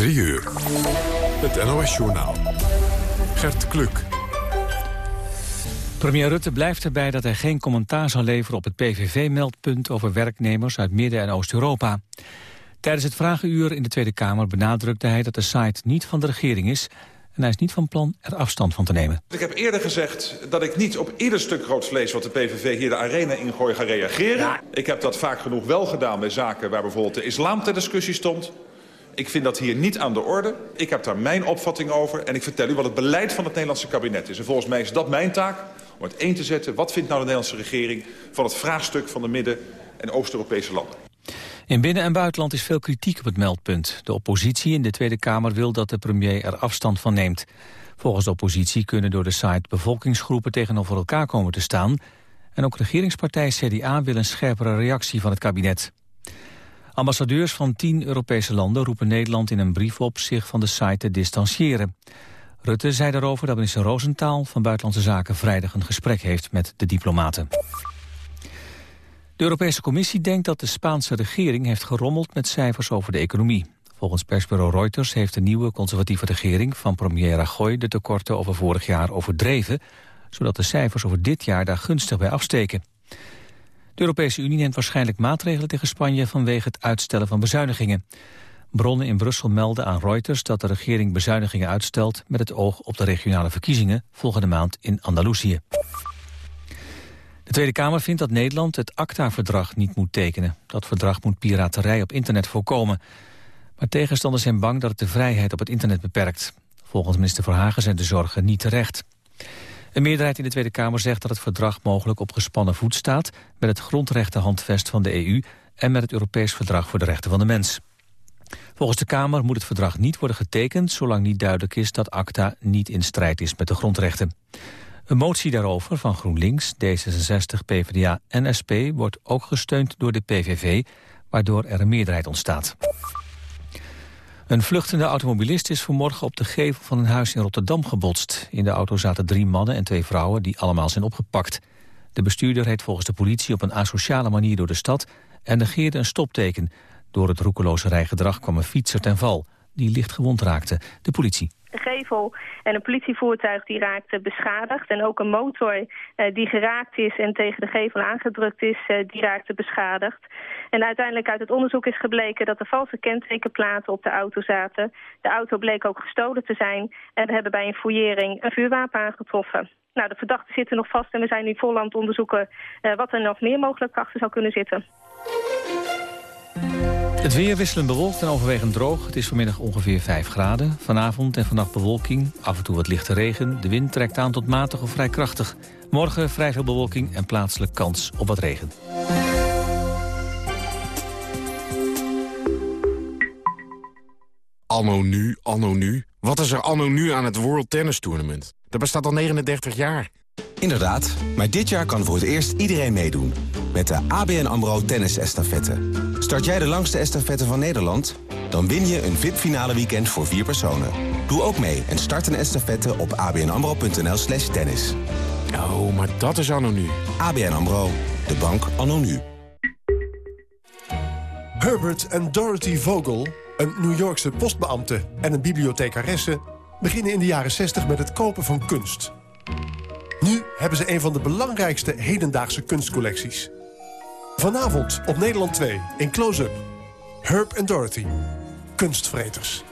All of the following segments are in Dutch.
3 uur. Het NOS-journaal. Gert Kluk. Premier Rutte blijft erbij dat hij geen commentaar zal leveren op het PVV-meldpunt over werknemers uit Midden- en Oost-Europa. Tijdens het vragenuur in de Tweede Kamer benadrukte hij dat de site niet van de regering is en hij is niet van plan er afstand van te nemen. Ik heb eerder gezegd dat ik niet op ieder stuk rood vlees... wat de PVV hier de arena ingooit ga reageren. Ik heb dat vaak genoeg wel gedaan bij zaken waar bijvoorbeeld de islam ter discussie stond. Ik vind dat hier niet aan de orde. Ik heb daar mijn opvatting over. En ik vertel u wat het beleid van het Nederlandse kabinet is. En volgens mij is dat mijn taak om het één te zetten. Wat vindt nou de Nederlandse regering van het vraagstuk van de Midden- en Oost-Europese landen? In binnen- en buitenland is veel kritiek op het meldpunt. De oppositie in de Tweede Kamer wil dat de premier er afstand van neemt. Volgens de oppositie kunnen door de site bevolkingsgroepen tegenover elkaar komen te staan. En ook regeringspartij CDA wil een scherpere reactie van het kabinet. Ambassadeurs van tien Europese landen roepen Nederland in een brief op zich van de site te distancieren. Rutte zei daarover dat minister Roosentaal van Buitenlandse Zaken vrijdag een gesprek heeft met de diplomaten. De Europese Commissie denkt dat de Spaanse regering heeft gerommeld met cijfers over de economie. Volgens persbureau Reuters heeft de nieuwe conservatieve regering van premier Rajoy de tekorten over vorig jaar overdreven, zodat de cijfers over dit jaar daar gunstig bij afsteken. De Europese Unie neemt waarschijnlijk maatregelen tegen Spanje vanwege het uitstellen van bezuinigingen. Bronnen in Brussel melden aan Reuters dat de regering bezuinigingen uitstelt met het oog op de regionale verkiezingen volgende maand in Andalusië. De Tweede Kamer vindt dat Nederland het ACTA-verdrag niet moet tekenen. Dat verdrag moet piraterij op internet voorkomen. Maar tegenstanders zijn bang dat het de vrijheid op het internet beperkt. Volgens minister Verhagen zijn de zorgen niet terecht. Een meerderheid in de Tweede Kamer zegt dat het verdrag mogelijk op gespannen voet staat... met het grondrechtenhandvest van de EU en met het Europees Verdrag voor de Rechten van de Mens. Volgens de Kamer moet het verdrag niet worden getekend... zolang niet duidelijk is dat ACTA niet in strijd is met de grondrechten. Een motie daarover van GroenLinks, D66, PvdA en SP... wordt ook gesteund door de PVV, waardoor er een meerderheid ontstaat. Een vluchtende automobilist is vanmorgen op de gevel van een huis in Rotterdam gebotst. In de auto zaten drie mannen en twee vrouwen die allemaal zijn opgepakt. De bestuurder reed volgens de politie op een asociale manier door de stad... en negeerde een stopteken. Door het roekeloze rijgedrag kwam een fietser ten val, die licht gewond raakte. De politie. De gevel en een politievoertuig die raakte beschadigd. En ook een motor eh, die geraakt is en tegen de gevel aangedrukt is, eh, die raakte beschadigd. En uiteindelijk uit het onderzoek is gebleken dat er valse kentekenplaten op de auto zaten. De auto bleek ook gestolen te zijn en we hebben bij een fouillering een vuurwapen aangetroffen. Nou, de verdachten zitten nog vast en we zijn nu vol aan het onderzoeken uh, wat er nog meer mogelijk achter zou kunnen zitten. Het weer wisselend bewolkt en overwegend droog. Het is vanmiddag ongeveer 5 graden. Vanavond en vannacht bewolking, af en toe wat lichte regen. De wind trekt aan tot matig of vrij krachtig. Morgen vrij veel bewolking en plaatselijk kans op wat regen. Anno nu, anno nu. Wat is er anno nu aan het World Tennis Tournament? Dat bestaat al 39 jaar. Inderdaad, maar dit jaar kan voor het eerst iedereen meedoen. Met de ABN AMRO Tennis Estafette. Start jij de langste estafette van Nederland? Dan win je een VIP-finale weekend voor vier personen. Doe ook mee en start een estafette op abnamro.nl slash tennis. Oh, maar dat is anno nu. ABN AMRO, de bank anno nu. Herbert en Dorothy Vogel, een New Yorkse postbeambte en een bibliothecaresse... beginnen in de jaren 60 met het kopen van kunst. Nu hebben ze een van de belangrijkste hedendaagse kunstcollecties. Vanavond op Nederland 2 in Close-Up. Herb en Dorothy. Kunstvreters.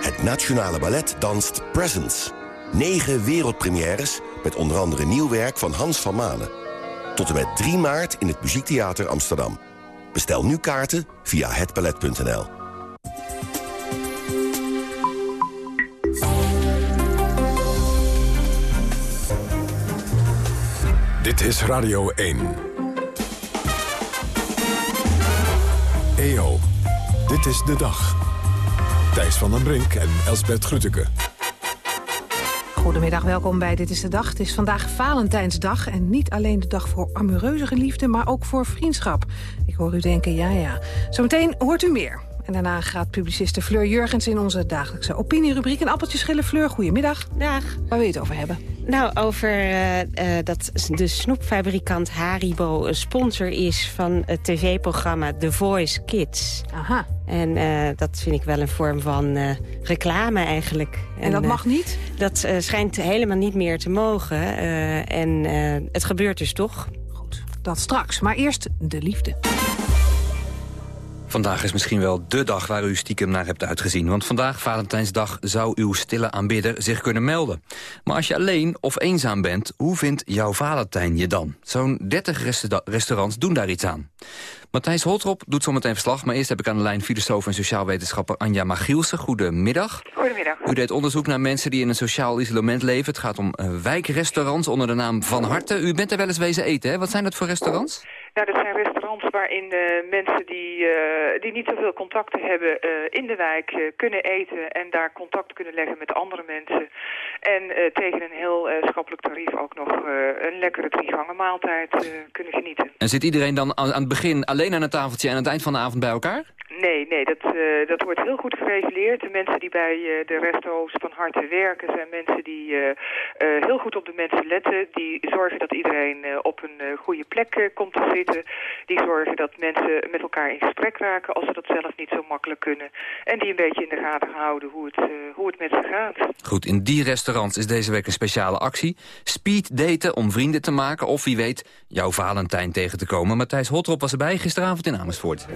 Het Nationale Ballet danst Presents. Negen wereldpremières met onder andere nieuw werk van Hans van Manen. Tot en met 3 maart in het Muziektheater Amsterdam. Bestel nu kaarten via hetballet.nl. Dit is Radio 1. EO, dit is de dag. Thijs van den Brink en Elsbert Grütke. Goedemiddag, welkom bij Dit is de Dag. Het is vandaag Valentijnsdag en niet alleen de dag voor amoureuze geliefde... maar ook voor vriendschap. Ik hoor u denken, ja ja. Zometeen hoort u meer. En daarna gaat publiciste Fleur Jurgens in onze dagelijkse opinierubriek... een appeltje schillen. Fleur, goedemiddag. Dag. Waar wil je het over hebben? Nou, over uh, uh, dat de snoepfabrikant Haribo een sponsor is van het tv-programma The Voice Kids. Aha. En uh, dat vind ik wel een vorm van reclame eigenlijk. En, en dat mag niet? Dat schijnt helemaal niet meer te mogen. en het gebeurt dus toch. Goed, dat straks. Maar eerst de liefde. Vandaag is misschien wel de dag waar u stiekem naar hebt uitgezien. Want vandaag, Valentijnsdag, zou uw stille aanbidder zich kunnen melden. Maar als je alleen of eenzaam bent, hoe vindt jouw Valentijn je dan? Zo'n 30 restaurants doen daar iets aan. Matthijs Holtrop doet zometeen verslag, maar eerst heb ik aan de lijn filosoof en sociaal wetenschapper Anja Magielsen. Goedemiddag. Goedemiddag. U deed onderzoek naar mensen die in een sociaal isolement leven. Het gaat om uh, wijkrestaurants onder de naam Van Harte. U bent er wel eens wezen eten, hè? Wat zijn dat voor restaurants? Nou, dat zijn restaurants waarin uh, mensen die, uh, die niet zoveel contacten hebben uh, in de wijk kunnen eten en daar contact kunnen leggen met andere mensen. En tegen een heel schappelijk tarief ook nog een lekkere driegangen maaltijd kunnen genieten. En zit iedereen dan aan, aan het begin alleen aan het tafeltje en aan het eind van de avond bij elkaar? Nee, nee, dat, uh, dat wordt heel goed gereguleerd. De mensen die bij uh, de resto's van harte werken zijn mensen die uh, heel goed op de mensen letten. Die zorgen dat iedereen op een goede plek komt te zitten. Die zorgen dat mensen met elkaar in gesprek raken als ze dat zelf niet zo makkelijk kunnen. En die een beetje in de gaten houden hoe het, hoe het met ze gaat. Goed, in die restaurants is deze week een speciale actie. Speed daten om vrienden te maken of wie weet jouw Valentijn tegen te komen. Matthijs Hotrop was erbij gisteravond in Amersfoort.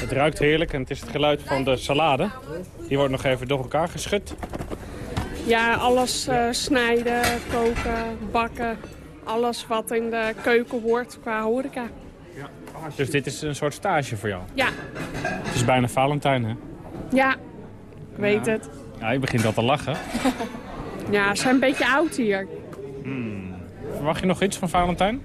Het ruikt heerlijk en het is het geluid van de salade. Die wordt nog even door elkaar geschud. Ja, alles uh, snijden, koken, bakken. Alles wat in de keuken hoort qua horeca. Ja. Dus dit is een soort stage voor jou? Ja. Het is bijna Valentijn, hè? Ja, ik weet ja. het. Ja, je begint al te lachen. ja, ze zijn een beetje oud hier. Hmm. Verwacht je nog iets van Valentijn?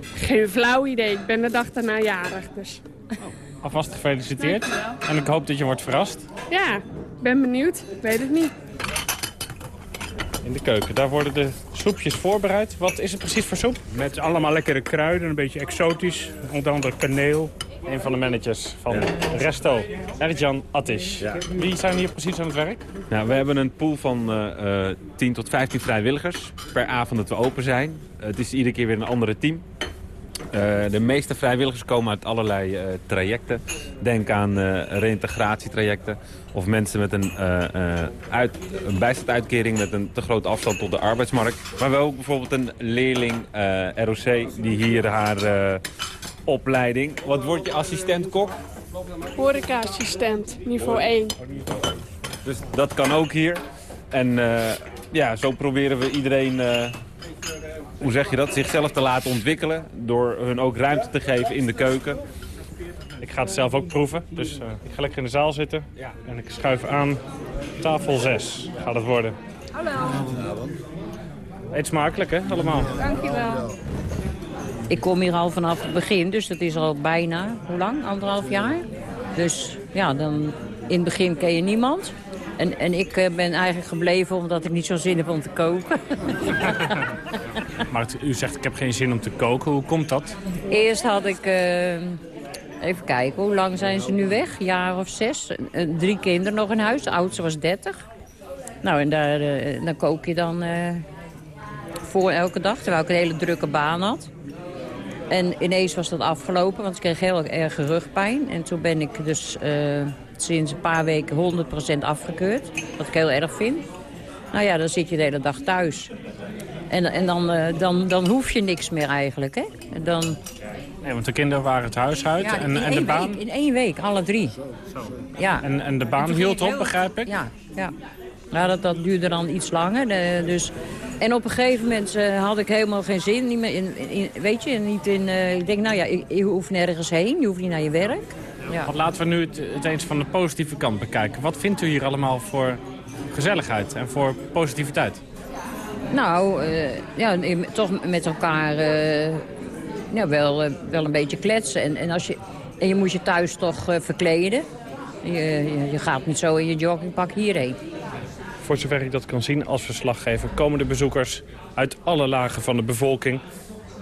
Geen flauw idee. Ik ben de dag daarna jarig, dus... Oh. Alvast gefeliciteerd. En ik hoop dat je wordt verrast. Ja, ik ben benieuwd. Ik weet het niet. In de keuken, daar worden de soepjes voorbereid. Wat is het precies voor soep? Met allemaal lekkere kruiden, een beetje exotisch. Onder andere kaneel. Een van de managers van ja. Resto, Erjan Attish. Ja. Wie zijn hier precies aan het werk? Nou, we hebben een pool van uh, uh, 10 tot 15 vrijwilligers per avond dat we open zijn. Uh, het is iedere keer weer een andere team. Uh, de meeste vrijwilligers komen uit allerlei uh, trajecten. Denk aan uh, reïntegratietrajecten of mensen met een, uit, een bijstandsuitkering met een te grote afstand tot de arbeidsmarkt. Maar wel ook bijvoorbeeld een leerling ROC die hier haar opleiding... Wat wordt je assistent-kok? Horeca-assistent, niveau 1. Dus dat kan ook hier. En ja, zo proberen we iedereen hoe zeg je dat, zichzelf te laten ontwikkelen... door hun ook ruimte te geven in de keuken. Ik ga het zelf ook proeven, dus uh, ik ga lekker in de zaal zitten. En ik schuif aan tafel 6 gaat het worden. Hallo. Eet smakelijk, hè, allemaal. Dankjewel. Ik kom hier al vanaf het begin, dus dat is al bijna, hoe lang? Anderhalf jaar. Dus ja, dan in het begin ken je niemand. En, en ik ben eigenlijk gebleven omdat ik niet zo zin heb om te koken. maar u zegt ik heb geen zin om te koken. Hoe komt dat? Eerst had ik... Uh, even kijken, hoe lang zijn ze nu weg? Jaar of zes. Uh, drie kinderen nog in huis. De oudste was dertig. Nou, en daar, uh, dan kook je dan voor elke dag. Terwijl ik een hele drukke baan had. En ineens was dat afgelopen, want ik kreeg heel erg rugpijn. En toen ben ik dus sinds een paar weken 100% afgekeurd. Wat ik heel erg vind. Nou ja, dan zit je de hele dag thuis. En, en dan, uh, dan, dan hoef je niks meer eigenlijk, hè? Dan... Nee, want de kinderen waren het huis uit. Ja, en, en de baan... week, in één week, alle drie. Ja. En, en de baan hield op, begrijp ik? Ja, ja. Nou, dat, dat duurde dan iets langer. De, dus... En op een gegeven moment uh, had ik helemaal geen zin. Niet meer in, in, weet je, niet in... Uh, ik denk, nou ja, je, je hoeft nergens heen. Je hoeft niet naar je werk. Ja. Want laten we nu het, het eens van de positieve kant bekijken. Wat vindt u hier allemaal voor gezelligheid en voor positiviteit? Nou, uh, ja, toch met elkaar uh, wel, uh, wel een beetje kletsen. En, en, als je, en je moet je thuis toch verkleden. Je, je, je, gaat niet zo in je joggingpak hierheen. Voor zover ik dat kan zien als verslaggever... komen de bezoekers uit alle lagen van de bevolking...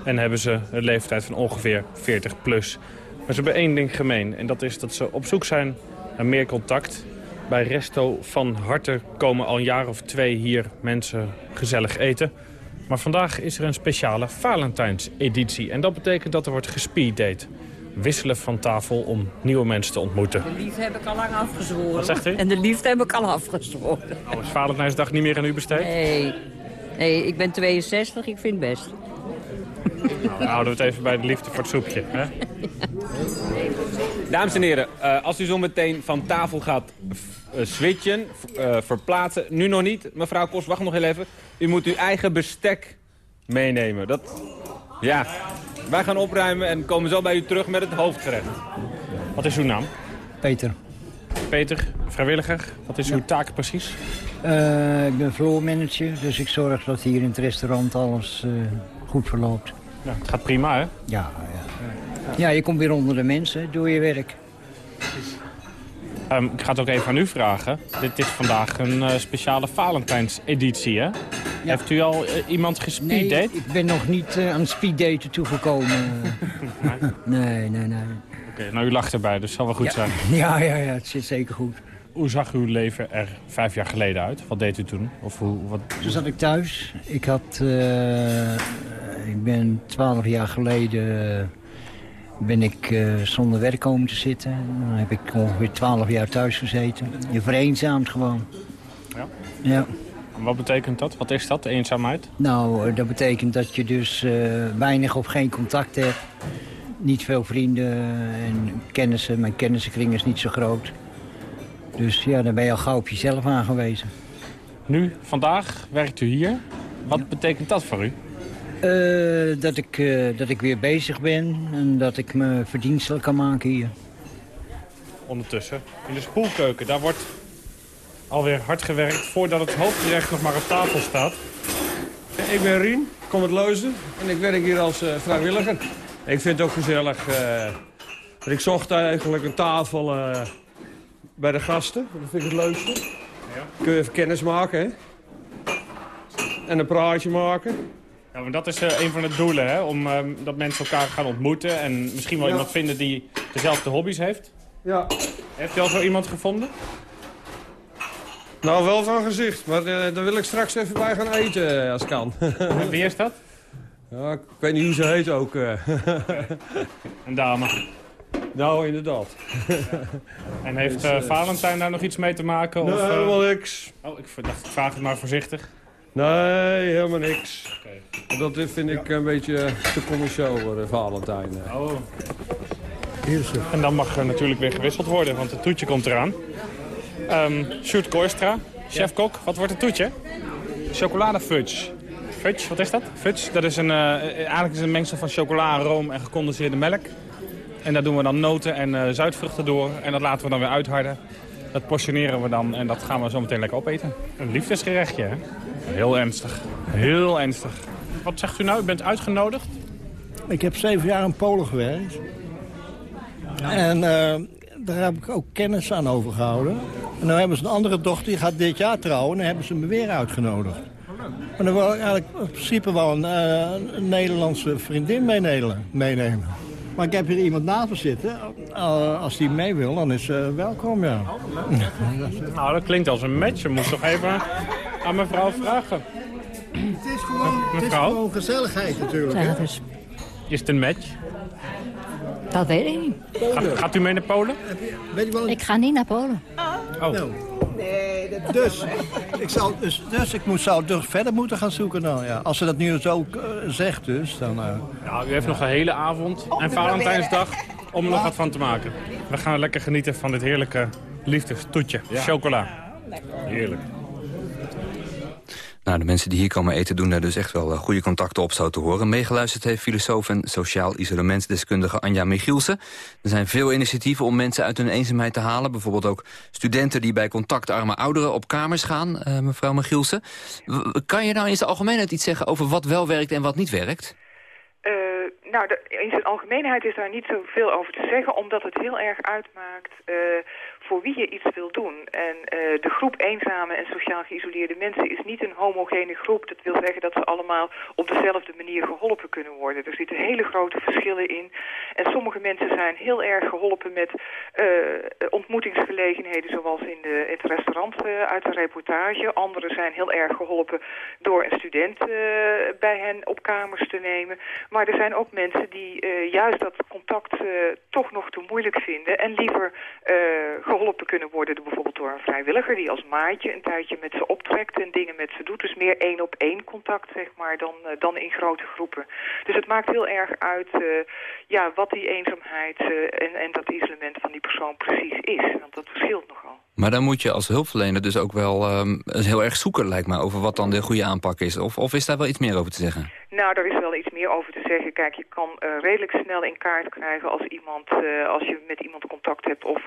en hebben ze een leeftijd van ongeveer 40 plus... Maar ze hebben één ding gemeen. En dat is dat ze op zoek zijn naar meer contact. Bij Resto van Harte komen al een jaar of twee hier mensen gezellig eten. Maar vandaag is er een speciale Valentijnseditie. En dat betekent dat er wordt gespeeddate. Wisselen van tafel om nieuwe mensen te ontmoeten. De liefde heb ik al lang afgezworen. Wat zegt u? En de liefde heb ik al afgezworen. Nou, is Valentijnsdag niet meer aan u besteed? Nee. nee, ik ben 62, ik vind het best. Nou, dan houden we het even bij de liefde voor het soepje. Hè? Dames en heren, uh, als u zo meteen van tafel gaat uh, switchen, uh, verplaatsen... nu nog niet, mevrouw Kos, wacht nog heel even. U moet uw eigen bestek meenemen. Dat, ja, wij gaan opruimen en komen zo bij u terug met het hoofdgerecht. Wat is uw naam? Peter. Peter, vrijwilliger. Wat is uw taak precies? ik ben floormanager, dus ik zorg dat hier in het restaurant alles goed verloopt. Ja, het gaat prima, hè? Ja, ja. Ja, je komt weer onder de mensen, doe je werk. Um, ik ga het ook even aan u vragen. Dit is vandaag een uh, speciale Valentijnseditie, hè? Ja. Heeft u al uh, iemand gespeeddate? Nee, ik ben nog niet uh, aan speeddaten toegekomen. nee, nee, nee. nee. Oké, okay, nou u lacht erbij, dus zal wel goed ja. zijn. Ja, ja, ja, het zit zeker goed. Hoe zag uw leven er vijf jaar geleden uit? Wat deed u toen? Of hoe, wat... Toen zat ik thuis. Ik had... ik ben twaalf jaar geleden ben ik uh, zonder werk komen te zitten. Dan heb ik ongeveer twaalf jaar thuis gezeten. Je vereenzaamt gewoon. Ja? Ja. En wat betekent dat? Wat is dat, de eenzaamheid? Nou, dat betekent dat je dus uh, weinig of geen contact hebt. Niet veel vrienden en kennissen. Mijn kennissenkring is niet zo groot. Dus ja, dan ben je al gauw op jezelf aangewezen. Nu, vandaag, werkt u hier. Wat ja. betekent dat voor u? Uh, dat, ik, uh, dat ik weer bezig ben en dat ik me verdienstelijk kan maken hier. Ondertussen, in de spoelkeuken, daar wordt alweer hard gewerkt voordat het hoofdgerecht nog maar op tafel staat. Ik ben Rien, kom uit Leuzen en ik werk hier als uh, vrijwilliger. Ik vind het ook gezellig. ik zocht eigenlijk een tafel bij de gasten, dat vind ik het leukste. Ja. Kun je even kennis maken, hè? En een praatje maken. Ja, maar dat is uh, een van de doelen, hè? om uh, dat mensen elkaar gaan ontmoeten... en misschien wel ja. iemand vinden die dezelfde hobby's heeft. Ja. Heeft u al zo iemand gevonden? Nou, wel van gezicht, maar uh, daar wil ik straks even bij gaan eten, als kan. En wie is dat? Ja, ik weet niet hoe ze heet ook. Een dame. Nou, inderdaad. en heeft uh, Valentijn daar nog iets mee te maken? Nee, of, uh... helemaal niks. Oh, ik dacht, ik vraag het maar voorzichtig. Nee, helemaal niks. Okay. Dat vind ik een beetje te commercieel worden, Valentijn. Oh. En dan mag er natuurlijk weer gewisseld worden, want het toetje komt eraan. Um, Sjoerd Kooistra, chef-kok. Wat wordt het toetje? Chocolade fudge. Fudge, wat is dat? Fudge, dat is een, uh, eigenlijk is een mengsel van chocola, room en gecondenseerde melk. En daar doen we dan noten en uh, zuidvruchten door. En dat laten we dan weer uitharden. Dat portioneren we dan en dat gaan we zo meteen lekker opeten. Een liefdesgerechtje, hè? Heel ernstig. Heel ernstig. Wat zegt u nou? U bent uitgenodigd? Ik heb zeven jaar in Polen gewerkt. Ja. En uh, daar heb ik ook kennis aan overgehouden. En dan hebben ze een andere dochter, die gaat dit jaar trouwen. En dan hebben ze me weer uitgenodigd. Maar dan wil ik eigenlijk in principe wel een, uh, een Nederlandse vriendin meenemen. Maar ik heb hier iemand naast me zitten. Uh, als die mee wil, dan is ze welkom, ja. nou, dat klinkt als een match. Je moet toch even aan mevrouw vragen. Het is gewoon, het is gewoon gezelligheid natuurlijk. Ja, dus... Is het een match? Dat weet ik niet. Gaat, gaat u mee naar Polen? Weet je wel... Ik ga niet naar Polen. Oh. Nou. Nee, dat... Dus, ik zou, dus, dus ik moet, zou dus verder moeten gaan zoeken dan, ja. Als ze dat nu zo uh, zegt dus, dan... Uh... Nou, u heeft nog een hele avond en Valentijnsdag om er nog wat van te maken. We gaan lekker genieten van dit heerlijke liefdestoetje. Chocola. Heerlijk. Nou, de mensen die hier komen eten doen daar dus echt wel goede contacten op, zo te horen. Meegeluisterd heeft filosoof en sociaal isolementsdeskundige Anja Michielsen. Er zijn veel initiatieven om mensen uit hun eenzaamheid te halen. Bijvoorbeeld ook studenten die bij contactarme ouderen op kamers gaan, uh, mevrouw Michielsen. Kan je nou in zijn algemeenheid iets zeggen over wat wel werkt en wat niet werkt? Uh, nou, in zijn algemeenheid is daar niet zoveel over te zeggen... omdat het heel erg uitmaakt voor wie je iets wil doen. En uh, de groep eenzame en sociaal geïsoleerde mensen is niet een homogene groep. Dat wil zeggen dat ze allemaal op dezelfde manier geholpen kunnen worden. Er zitten hele grote verschillen in. En sommige mensen zijn heel erg geholpen met uh, ontmoetingsgelegenheden zoals in de, het restaurant uh, uit de reportage. Anderen zijn heel erg geholpen door een student bij hen op kamers te nemen. Maar er zijn ook mensen die juist dat contact toch nog te moeilijk vinden en liever geholpen kunnen worden door, bijvoorbeeld door een vrijwilliger die als maatje een tijdje met ze optrekt en dingen met ze doet. Dus meer één op één contact, zeg maar, dan, uh, dan in grote groepen. Dus het maakt heel erg uit uh, ja, wat die eenzaamheid uh, en, en dat isolement van die persoon precies is. Want dat verschilt nogal. Maar dan moet je als hulpverlener dus ook wel um, heel erg zoeken, lijkt me, over wat dan de goede aanpak is. Of, of is daar wel iets meer over te zeggen? Nou, daar is wel iets meer over te zeggen. Kijk, je kan uh, redelijk snel in kaart krijgen als iemand, uh, als je met iemand contact hebt of,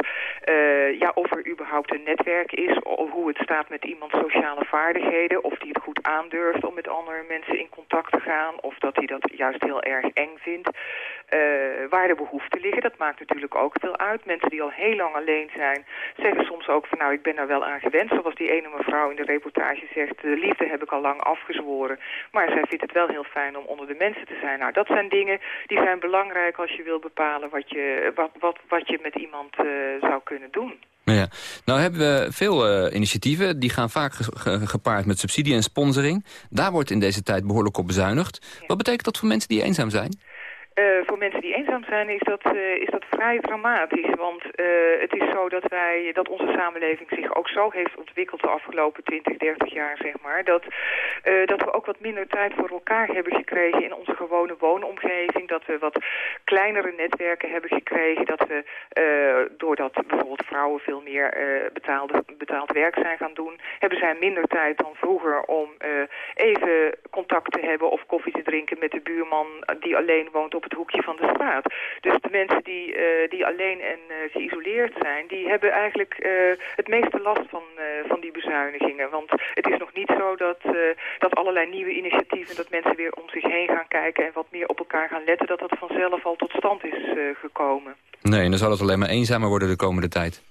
uh, ja, of er überhaupt een netwerk is, of hoe het staat met iemands sociale vaardigheden, of die het goed aandurft om met andere mensen in contact te gaan, of dat hij dat juist heel erg eng vindt. Waar de behoeften liggen, dat maakt natuurlijk ook veel uit. Mensen die al heel lang alleen zijn, zeggen soms ook van nou, ik ben daar wel aan gewend. Zoals die ene mevrouw in de reportage zegt, de liefde heb ik al lang afgezworen. Maar zij vindt het wel heel fijn om onder de mensen te zijn. Nou, dat zijn dingen die zijn belangrijk als je wil bepalen wat je, wat, wat, wat je met iemand uh, zou kunnen doen. Ja. Nou hebben we veel uh, initiatieven. Die gaan vaak ge ge gepaard met subsidie en sponsoring. Daar wordt in deze tijd behoorlijk op bezuinigd. Ja. Wat betekent dat voor mensen die eenzaam zijn? Uh, voor mensen die eenzaam zijn is dat, uh, is dat vrij dramatisch. Want uh, het is zo dat, wij, dat onze samenleving zich ook zo heeft ontwikkeld de afgelopen 20, 30 jaar, zeg maar. Dat, dat we ook wat minder tijd voor elkaar hebben gekregen in onze gewone woonomgeving. Dat we wat kleinere netwerken hebben gekregen. Dat we, doordat bijvoorbeeld vrouwen veel meer betaalde, betaald werk zijn gaan doen, hebben zij minder tijd dan vroeger om even contact te hebben of koffie te drinken met de buurman die alleen woont op het hoekje van de straat. Dus de mensen die, uh, die alleen en uh, geïsoleerd zijn, die hebben eigenlijk uh, het meeste last van, van die bezuinigingen. Want het is nog niet zo dat, dat allerlei nieuwe initiatieven, dat mensen weer om zich heen gaan kijken en wat meer op elkaar gaan letten, dat dat vanzelf al tot stand is gekomen. Nee, en dan zal het alleen maar eenzamer worden de komende tijd.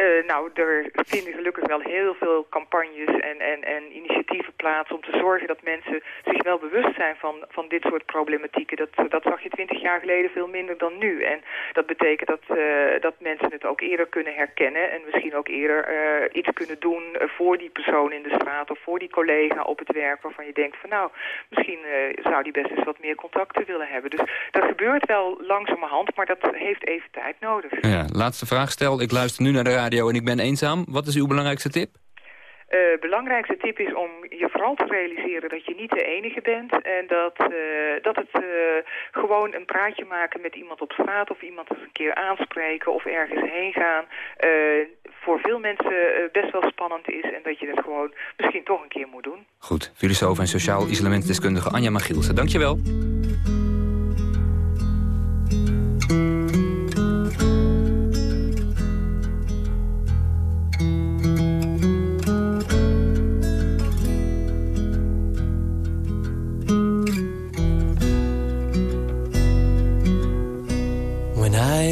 Uh, nou, er vinden gelukkig wel heel veel campagnes en, en, en initiatieven plaats om te zorgen dat mensen zich wel bewust zijn van, van dit soort problematieken. Dat, dat zag je twintig jaar geleden veel minder dan nu. En dat betekent dat, uh, dat mensen het ook eerder kunnen herkennen en misschien ook eerder uh, iets kunnen doen voor die persoon in de straat of voor die collega op het werk waarvan je denkt van nou, misschien zou die best eens wat meer contacten willen hebben. Dus dat gebeurt wel langzamerhand, maar dat heeft even tijd nodig. Ja, laatste vraag stel. Ik luister nu naar de radio en ik ben eenzaam. Wat is uw belangrijkste tip? Uh, belangrijkste tip is om je vooral te realiseren dat je niet de enige bent. En dat, uh, dat het uh, gewoon een praatje maken met iemand op straat of iemand eens een keer aanspreken of ergens heen gaan. voor veel mensen best wel spannend is en dat je dat gewoon misschien toch een keer moet doen. Goed, filosoof en sociaal isolementdeskundige Anja Magielsen. Dankjewel.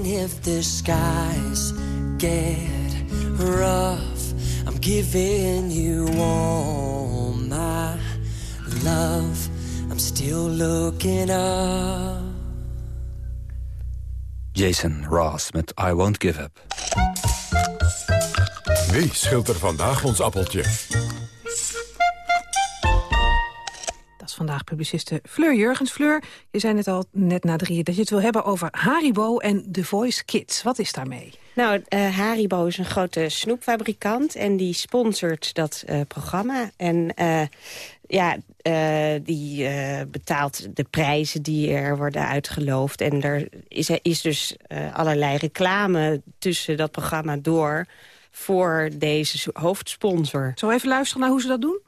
even if the skies get rough. I'm giving you all my love. I'm still looking up. Jason Ross met I Won't Give Up. Wie schilt er vandaag ons appeltje? Vandaag publiciste Fleur Jurgens. Fleur, je zei net al net na drieën dat je het wil hebben over Haribo en The Voice Kids. Wat is daarmee? Nou, eh, Haribo is een grote snoepfabrikant en die sponsort dat eh, programma. En eh, ja, die betaalt de prijzen die er worden uitgeloofd. En er is, is dus allerlei reclame tussen dat programma door voor deze so- hoofdsponsor. Zo even luisteren naar hoe ze dat doen?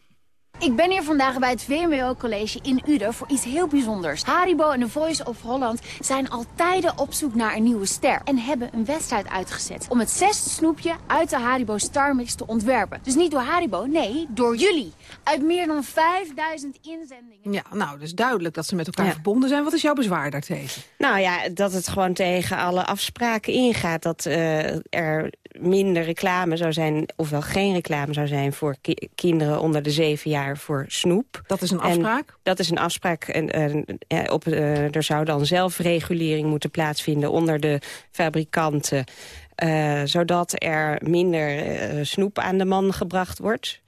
Ik ben hier vandaag bij het VMBO College in Uden voor iets heel bijzonders. Haribo en The Voice of Holland zijn al tijden op zoek naar een nieuwe ster. En hebben een wedstrijd uitgezet om het zesde snoepje uit de Haribo Star Mix te ontwerpen. Dus niet door Haribo, nee, door jullie. Uit meer dan 5000 inzendingen. Ja, nou, dus duidelijk dat ze met elkaar verbonden zijn. Wat is jouw bezwaar daartegen? Nou ja, dat het gewoon tegen alle afspraken ingaat. Dat eh, er minder reclame zou zijn, ofwel geen reclame zou zijn... voor ki- kinderen onder de zeven jaar voor snoep. Dat is een En afspraak? dat is een afspraak. En, en, eh, op, eh, er zou dan zelfregulering moeten plaatsvinden onder de fabrikanten... eh, zodat er minder snoep aan de man gebracht wordt.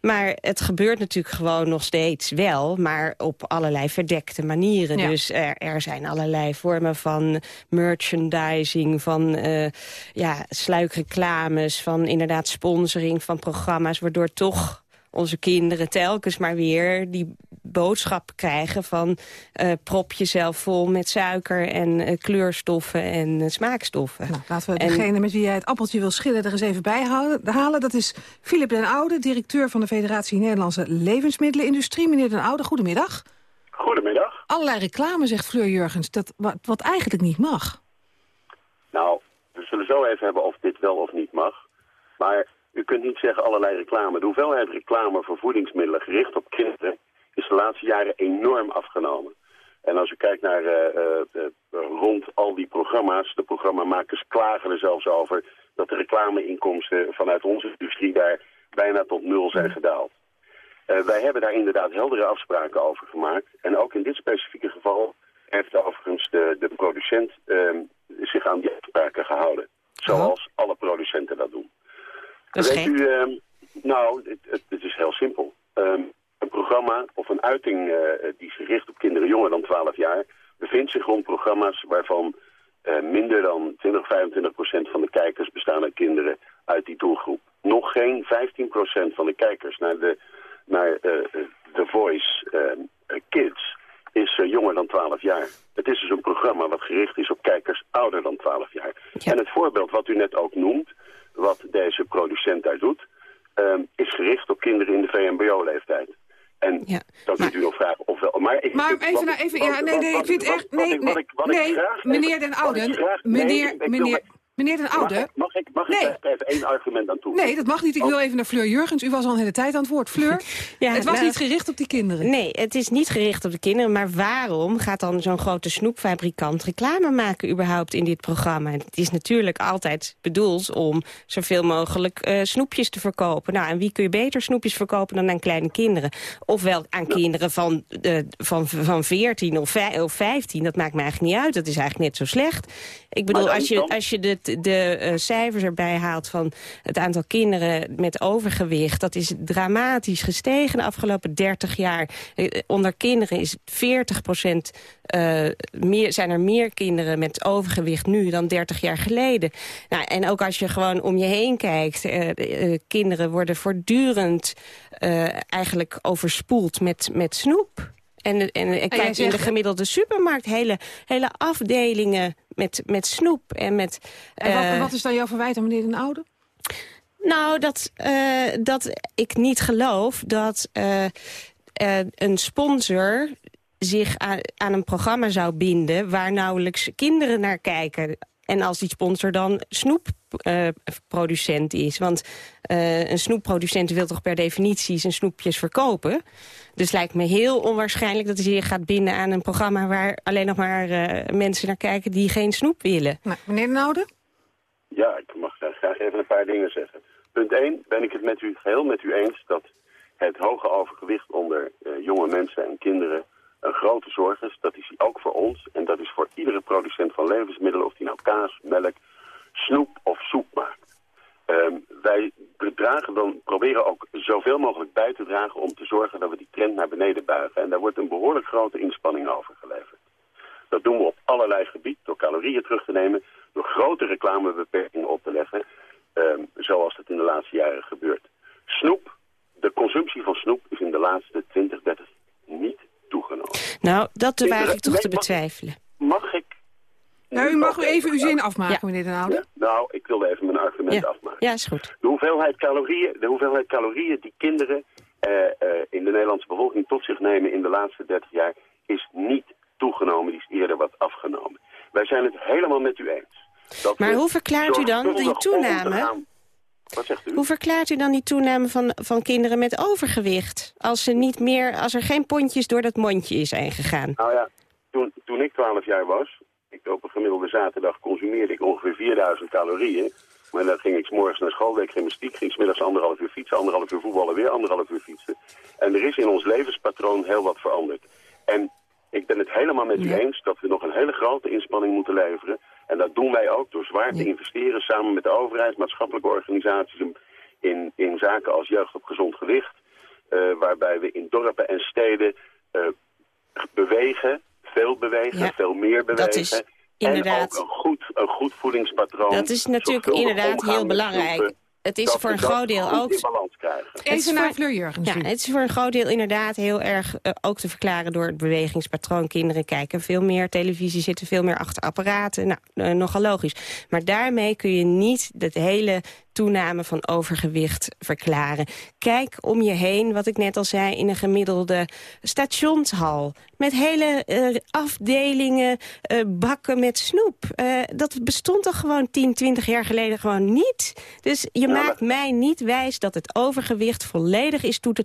Maar het gebeurt natuurlijk gewoon nog steeds wel, maar op allerlei verdekte manieren. Ja. Dus er, er zijn allerlei vormen van merchandising, van eh, ja, sluikreclames, van inderdaad sponsoring van programma's, waardoor toch onze kinderen telkens maar weer die boodschap krijgen van eh, prop jezelf vol met suiker en eh, kleurstoffen en eh, smaakstoffen. Nou, laten we En- degene met wie jij het appeltje wil schillen er eens even bij houden- halen. Dat is Philip den Oude, directeur van de Federatie Nederlandse Levensmiddelenindustrie. Meneer den Oude, goedemiddag. Goedemiddag. Allerlei reclame, zegt Fleur Jurgens, dat, wat, wat eigenlijk niet mag. Nou, we zullen zo even hebben of dit wel of niet mag. Maar u kunt niet zeggen allerlei reclame. De hoeveelheid reclame voor voedingsmiddelen gericht op kinderen is de laatste jaren enorm afgenomen. En als u kijkt naar eh, eh, eh, rond al die programma's, de programmamakers klagen er zelfs over dat de reclameinkomsten vanuit onze industrie daar bijna tot nul zijn gedaald. Wij hebben daar inderdaad heldere afspraken over gemaakt. En ook in dit specifieke geval heeft overigens de, de producent ehm, zich aan die afspraken gehouden. Zoals alle producenten dat doen. Dat is Weet u, ehm, nou, het, het, het is heel simpel. Ehm, een programma of een uiting eh, die zich richt op kinderen jonger dan 12 jaar... bevindt zich rond programma's waarvan eh, minder dan 20, 25 procent van de kijkers bestaan uit kinderen uit die doelgroep. Nog geen 15 procent van de kijkers naar de naar eh, The Voice Kids is jonger dan 12 jaar. Het is dus een programma wat gericht is op kijkers ouder dan 12 jaar. En het voorbeeld wat u net ook noemt, wat deze producent daar doet... is gericht op kinderen in de VMBO-leeftijd. En dan kunt u nog vragen of wel. Maar, ik, Maar even, nou, even, ja, nee, nee, ik vind echt, nee, ik- wat nee, ik- wat ik nee, graag- meneer Den Ouden, nee, meneer, meneer, meneer Den Mag Ouden, ik, mag ik, mag ik Nee. even één argument aan toe? nee, dat mag niet, ik wil even naar Fleur Jurgens, u was al een hele tijd aan het woord. Fleur, Ja, het was nou- niet gericht op die kinderen. Nee, het is niet gericht op de kinderen. Maar waarom gaat dan zo'n grote snoepfabrikant reclame maken überhaupt in dit programma? Het is natuurlijk altijd bedoeld om zoveel mogelijk eh, snoepjes te verkopen. Nou, en wie kun je beter snoepjes verkopen dan aan kleine kinderen? Ofwel aan kinderen van, eh, van, van 14 of, of 15. Dat maakt me eigenlijk niet uit. Dat is eigenlijk net zo slecht. Ik bedoel, als je, als je de, de eh, cijfers erbij haalt van het aantal kinderen met overgewicht... dat is dramatisch gestegen de afgelopen 30 jaar. Eh, onder kinderen is 40 procent... meer, zijn er meer kinderen met overgewicht nu dan 30 jaar geleden. Nou, en ook als je gewoon om je heen kijkt... eh, eh, kinderen worden voortdurend eh, eigenlijk overspoeld met, met snoep... En, en, en kijk in de gemiddelde supermarkt, hele, hele afdelingen met, met snoep en met... En wat, eh, wat is dan jouw verwijt aan meneer Den Oude? nou, dat, eh, dat ik niet geloof dat eh, een sponsor zich aan, aan een programma zou binden... waar nauwelijks kinderen naar kijken. En als die sponsor dan snoepproducent is. Want eh, een snoepproducent wil toch per definitie zijn snoepjes verkopen. Dus lijkt me heel onwaarschijnlijk dat hij zich gaat binden aan een programma... waar alleen nog maar eh, mensen naar kijken die geen snoep willen. Nou, meneer Den Oude? Ja, ik mag graag, graag even een paar dingen zeggen. Punt 1 ben ik het met u geheel met u eens dat het hoge overgewicht onder eh, jonge mensen en kinderen een grote zorg is. Dat is ook voor ons en dat is voor iedere producent van levensmiddelen, of die nou kaas, melk, snoep of soep maakt. Ehm, wij dragen dan, proberen ook zoveel mogelijk bij te dragen om te zorgen dat we die trend naar beneden buigen. En daar wordt een behoorlijk grote inspanning over geleverd. Dat doen we op allerlei gebieden, door calorieën terug te nemen, door grote reclamebeperkingen op te leggen, ehm, zoals het in de laatste jaren gebeurt. Snoep, de consumptie van snoep is in de laatste 20, 30 niet toegenomen. Nou, dat waag ik toch nee, te mag- betwijfelen. Mag ik? Nou, u mag u even uw zin afmaken, Ja. meneer Den Oude. Ja, nou, ik wilde even mijn argument Ja. afmaken. Ja, is goed. De hoeveelheid calorieën, de hoeveelheid calorieën die kinderen eh, eh, in de Nederlandse bevolking tot zich nemen in de laatste 30 jaar is niet toegenomen, die is eerder wat afgenomen. Wij zijn het helemaal met u eens. Dat Maar hoe verklaart u dan die toename? Wat zegt u? Hoe verklaart u dan die toename van, van kinderen met overgewicht? Als, ze niet meer, als er geen pondjes door dat mondje is ingegaan. Nou ja, toen, toen ik 12 jaar was, ik op een gemiddelde zaterdag consumeerde ik ongeveer 4000 calorieën. Maar dan ging ik 's morgens naar school, deed ik gymnastiek, ging 's middags anderhalf uur fietsen, anderhalf uur voetballen, weer anderhalf uur fietsen. En er is in ons levenspatroon heel wat veranderd. En ik ben het helemaal met u eens dat we nog een hele grote inspanning moeten leveren. En dat doen wij ook door zwaar te investeren samen met de overheid, maatschappelijke organisaties in, in, zaken als jeugd op gezond gewicht. eh, waarbij we in dorpen en steden eh, bewegen, veel bewegen, Ja, veel meer bewegen. dat is En inderdaad- ook een goed, een goed voedingspatroon. Dat is natuurlijk inderdaad heel belangrijk. Het is dat voor een groot deel ook... in balans krijgen. Het Even naar voor- Fleur Jurgens Ja, het is voor een groot deel inderdaad heel erg eh, ook te verklaren door het bewegingspatroon. Kinderen kijken veel meer televisie, zitten veel meer achter apparaten. Nou, eh, nogal logisch. Maar daarmee kun je niet de hele toename van overgewicht verklaren. Kijk om je heen, wat ik net al zei, in een gemiddelde stationshal. Met hele eh, afdelingen, eh, bakken met snoep. Eh, dat bestond toch gewoon 10, 20 jaar geleden gewoon niet. Dus je maakt mij niet wijs dat het overgewicht volledig is toe te,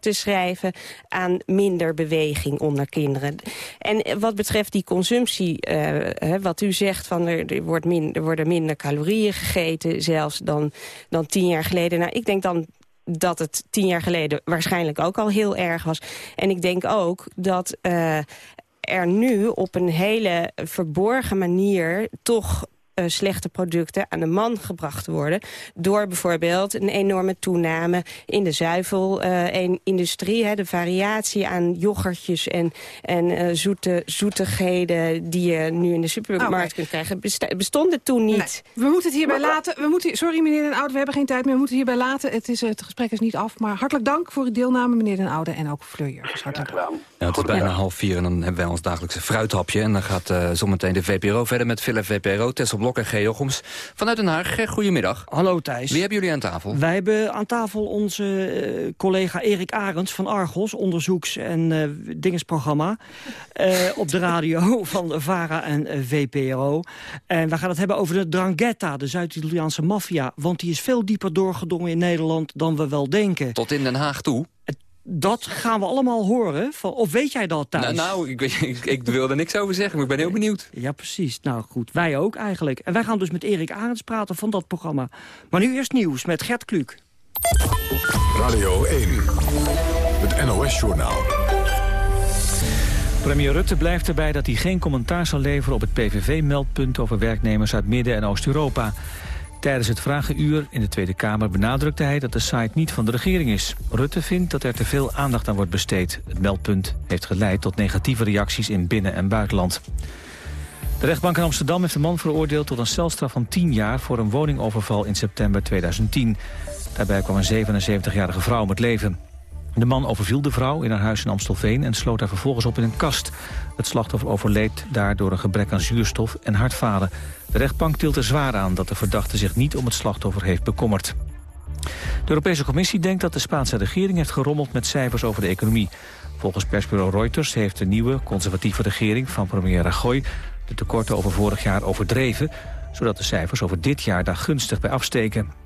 te schrijven aan minder beweging onder kinderen. En wat betreft die consumptie, hè, wat u zegt, van er, er, wordt min, er worden minder calorieën gegeten zelfs dan, dan tien jaar geleden. Nou, ik denk dan dat het tien jaar geleden waarschijnlijk ook al heel erg was. En ik denk ook dat eh, er nu op een hele verborgen manier toch eh, slechte producten aan de man gebracht worden. Door bijvoorbeeld een enorme toename in de zuivelindustrie. de variatie aan yoghurtjes en, en eh, zoete, zoetigheden die je nu in de supermarkt Oké. kunt krijgen. besta- bestonden toen niet. We moeten het hierbij laten. We moeten, sorry, meneer Den Oude, we hebben geen tijd meer. We moeten het hierbij laten. Het, is, eh, het gesprek is niet af. Maar hartelijk dank voor uw deelname, meneer Den Oude. En ook Fleur Jurgens. Hartelijk dank. Ja, het is bijna half vier en dan hebben wij ons dagelijkse fruithapje. En dan gaat eh, zometeen de VPRO verder met Philip VPRO. Tessel Blok en G. Jochems. Vanuit Den Haag, goedemiddag. Hallo Thijs. Wie hebben jullie aan tafel? Wij hebben aan tafel onze eh, collega Erik Arends van Argos, onderzoeks- en uh, dingensprogramma uh, op de radio van VARA en VPRO. En we gaan het hebben over de Drangheta, de Zuid-Italiaanse maffia. Want die is veel dieper doorgedrongen in Nederland dan we wel denken. Tot in Den Haag toe? Dat gaan we allemaal horen. Van, of weet jij dat thuis? Nou, nou ik, ik, ik, wil er niks over zeggen, maar ik ben heel benieuwd. Ja, precies. Nou goed, wij ook eigenlijk. En wij gaan dus met Erik Arends praten van dat programma. Maar nu eerst nieuws met Gert Kluk. Radio 1, het NOS-journaal. Premier Rutte blijft erbij dat hij geen commentaar zal leveren op het PVV-meldpunt over werknemers uit Midden- en Oost-Europa. Tijdens het vragenuur in de Tweede Kamer benadrukte hij dat de site niet van de regering is. Rutte vindt dat er te veel aandacht aan wordt besteed. Het meldpunt heeft geleid tot negatieve reacties in binnen- en buitenland. De rechtbank in Amsterdam heeft een man veroordeeld tot een celstraf van 10 jaar... voor een woningoverval in september 2010. Daarbij kwam een 77-jarige vrouw om het leven. De man overviel de vrouw in haar huis in Amstelveen en sloot haar vervolgens op in een kast. Het slachtoffer overleed daardoor een gebrek aan zuurstof en hartfalen. De rechtbank tilt er zwaar aan dat de verdachte zich niet om het slachtoffer heeft bekommerd. De Europese Commissie denkt dat de Spaanse regering heeft gerommeld met cijfers over de economie. Volgens persbureau Reuters heeft de nieuwe conservatieve regering van premier Rajoy de tekorten over vorig jaar overdreven, zodat de cijfers over dit jaar daar gunstig bij afsteken.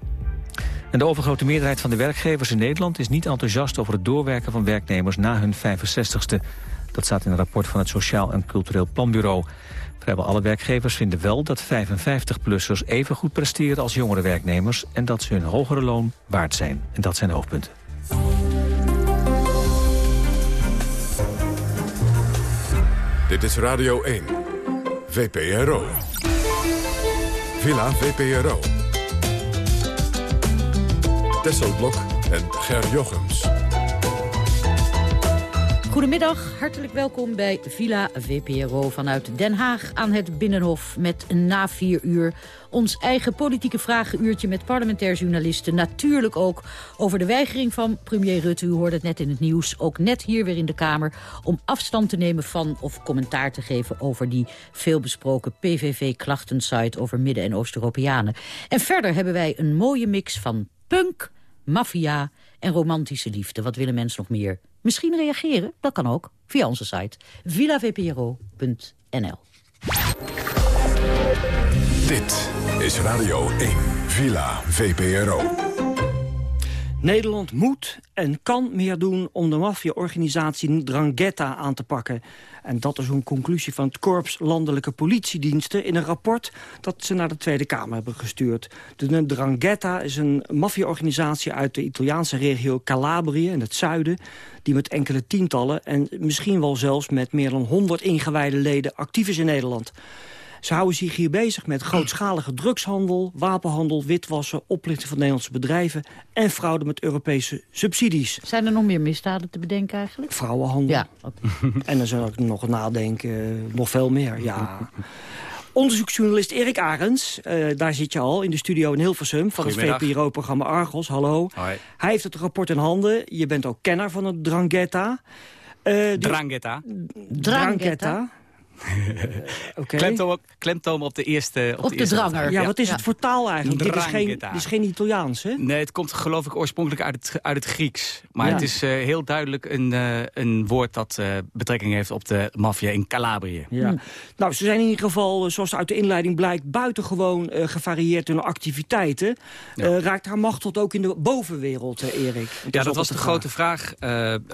En de overgrote meerderheid van de werkgevers in Nederland is niet enthousiast over het doorwerken van werknemers na hun 65ste. Dat staat in een rapport van het Sociaal en Cultureel Planbureau. Vrijwel alle werkgevers vinden wel dat 55-plussers even goed presteren als jongere werknemers... en dat ze hun hogere loon waard zijn. En dat zijn de hoofdpunten. Dit is Radio 1. VPRO. Villa VPRO. Tesselblok en Ger Jochems. Goedemiddag, hartelijk welkom bij Villa VPRO vanuit Den Haag aan het Binnenhof met na vier uur ons eigen politieke vragenuurtje met parlementair journalisten. Natuurlijk ook over de weigering van premier Rutte, u hoorde het net in het nieuws, ook net hier weer in de Kamer, om afstand te nemen van of commentaar te geven over die veelbesproken PVV-klachtensite over Midden- en Oost-Europeanen. En verder hebben wij een mooie mix van punk, maffia en romantische liefde. Wat willen mensen nog meer? Misschien reageren, dat kan ook, via onze site villavpro.nl. Dit is Radio 1, Villa VPRO. Nederland moet en kan meer doen om de maffia-organisatie Drangheta aan te pakken. En dat is een conclusie van het Korps Landelijke Politiediensten... in een rapport dat ze naar de Tweede Kamer hebben gestuurd. De Drangheta is een maffia-organisatie uit de Italiaanse regio Calabrië... in het zuiden, die met enkele tientallen... en misschien wel zelfs met meer dan 100 ingewijde leden actief is in Nederland. Ze houden zich hier bezig met grootschalige drugshandel, wapenhandel, witwassen, oplichten van Nederlandse bedrijven en fraude met Europese subsidies. Zijn er nog meer misdaden te bedenken eigenlijk? Vrouwenhandel. Ja, En dan zou ik nog nadenken, nog veel meer, ja. Onderzoeksjournalist Erik Arends, uh, daar zit je al in de studio in Hilversum... van het VPRO-programma Argos. Hallo. Hoi. Hij heeft het rapport in handen. Je bent ook kenner van het Drangheta. Uh, die... Drangheta. Drangheta. Okay. klemtoom, klemtoom op de eerste... Op, op de, de, eerste dranger. Ja, wat is ja. het voor taal eigenlijk? Dit is, geen, dit is geen Italiaans, hè? Nee, het komt geloof ik oorspronkelijk uit het, uit het Grieks. Maar ja. het is uh, heel duidelijk een, uh, een woord dat uh, betrekking heeft op de maffia in Calabrië. Ja. Hmm. Nou, ze zijn in ieder geval, zoals uit de inleiding blijkt... buitengewoon gevarieerd in hun activiteiten. Ja. raakt haar macht tot ook in de bovenwereld, Erik? Ja, dat was de, de grote vraag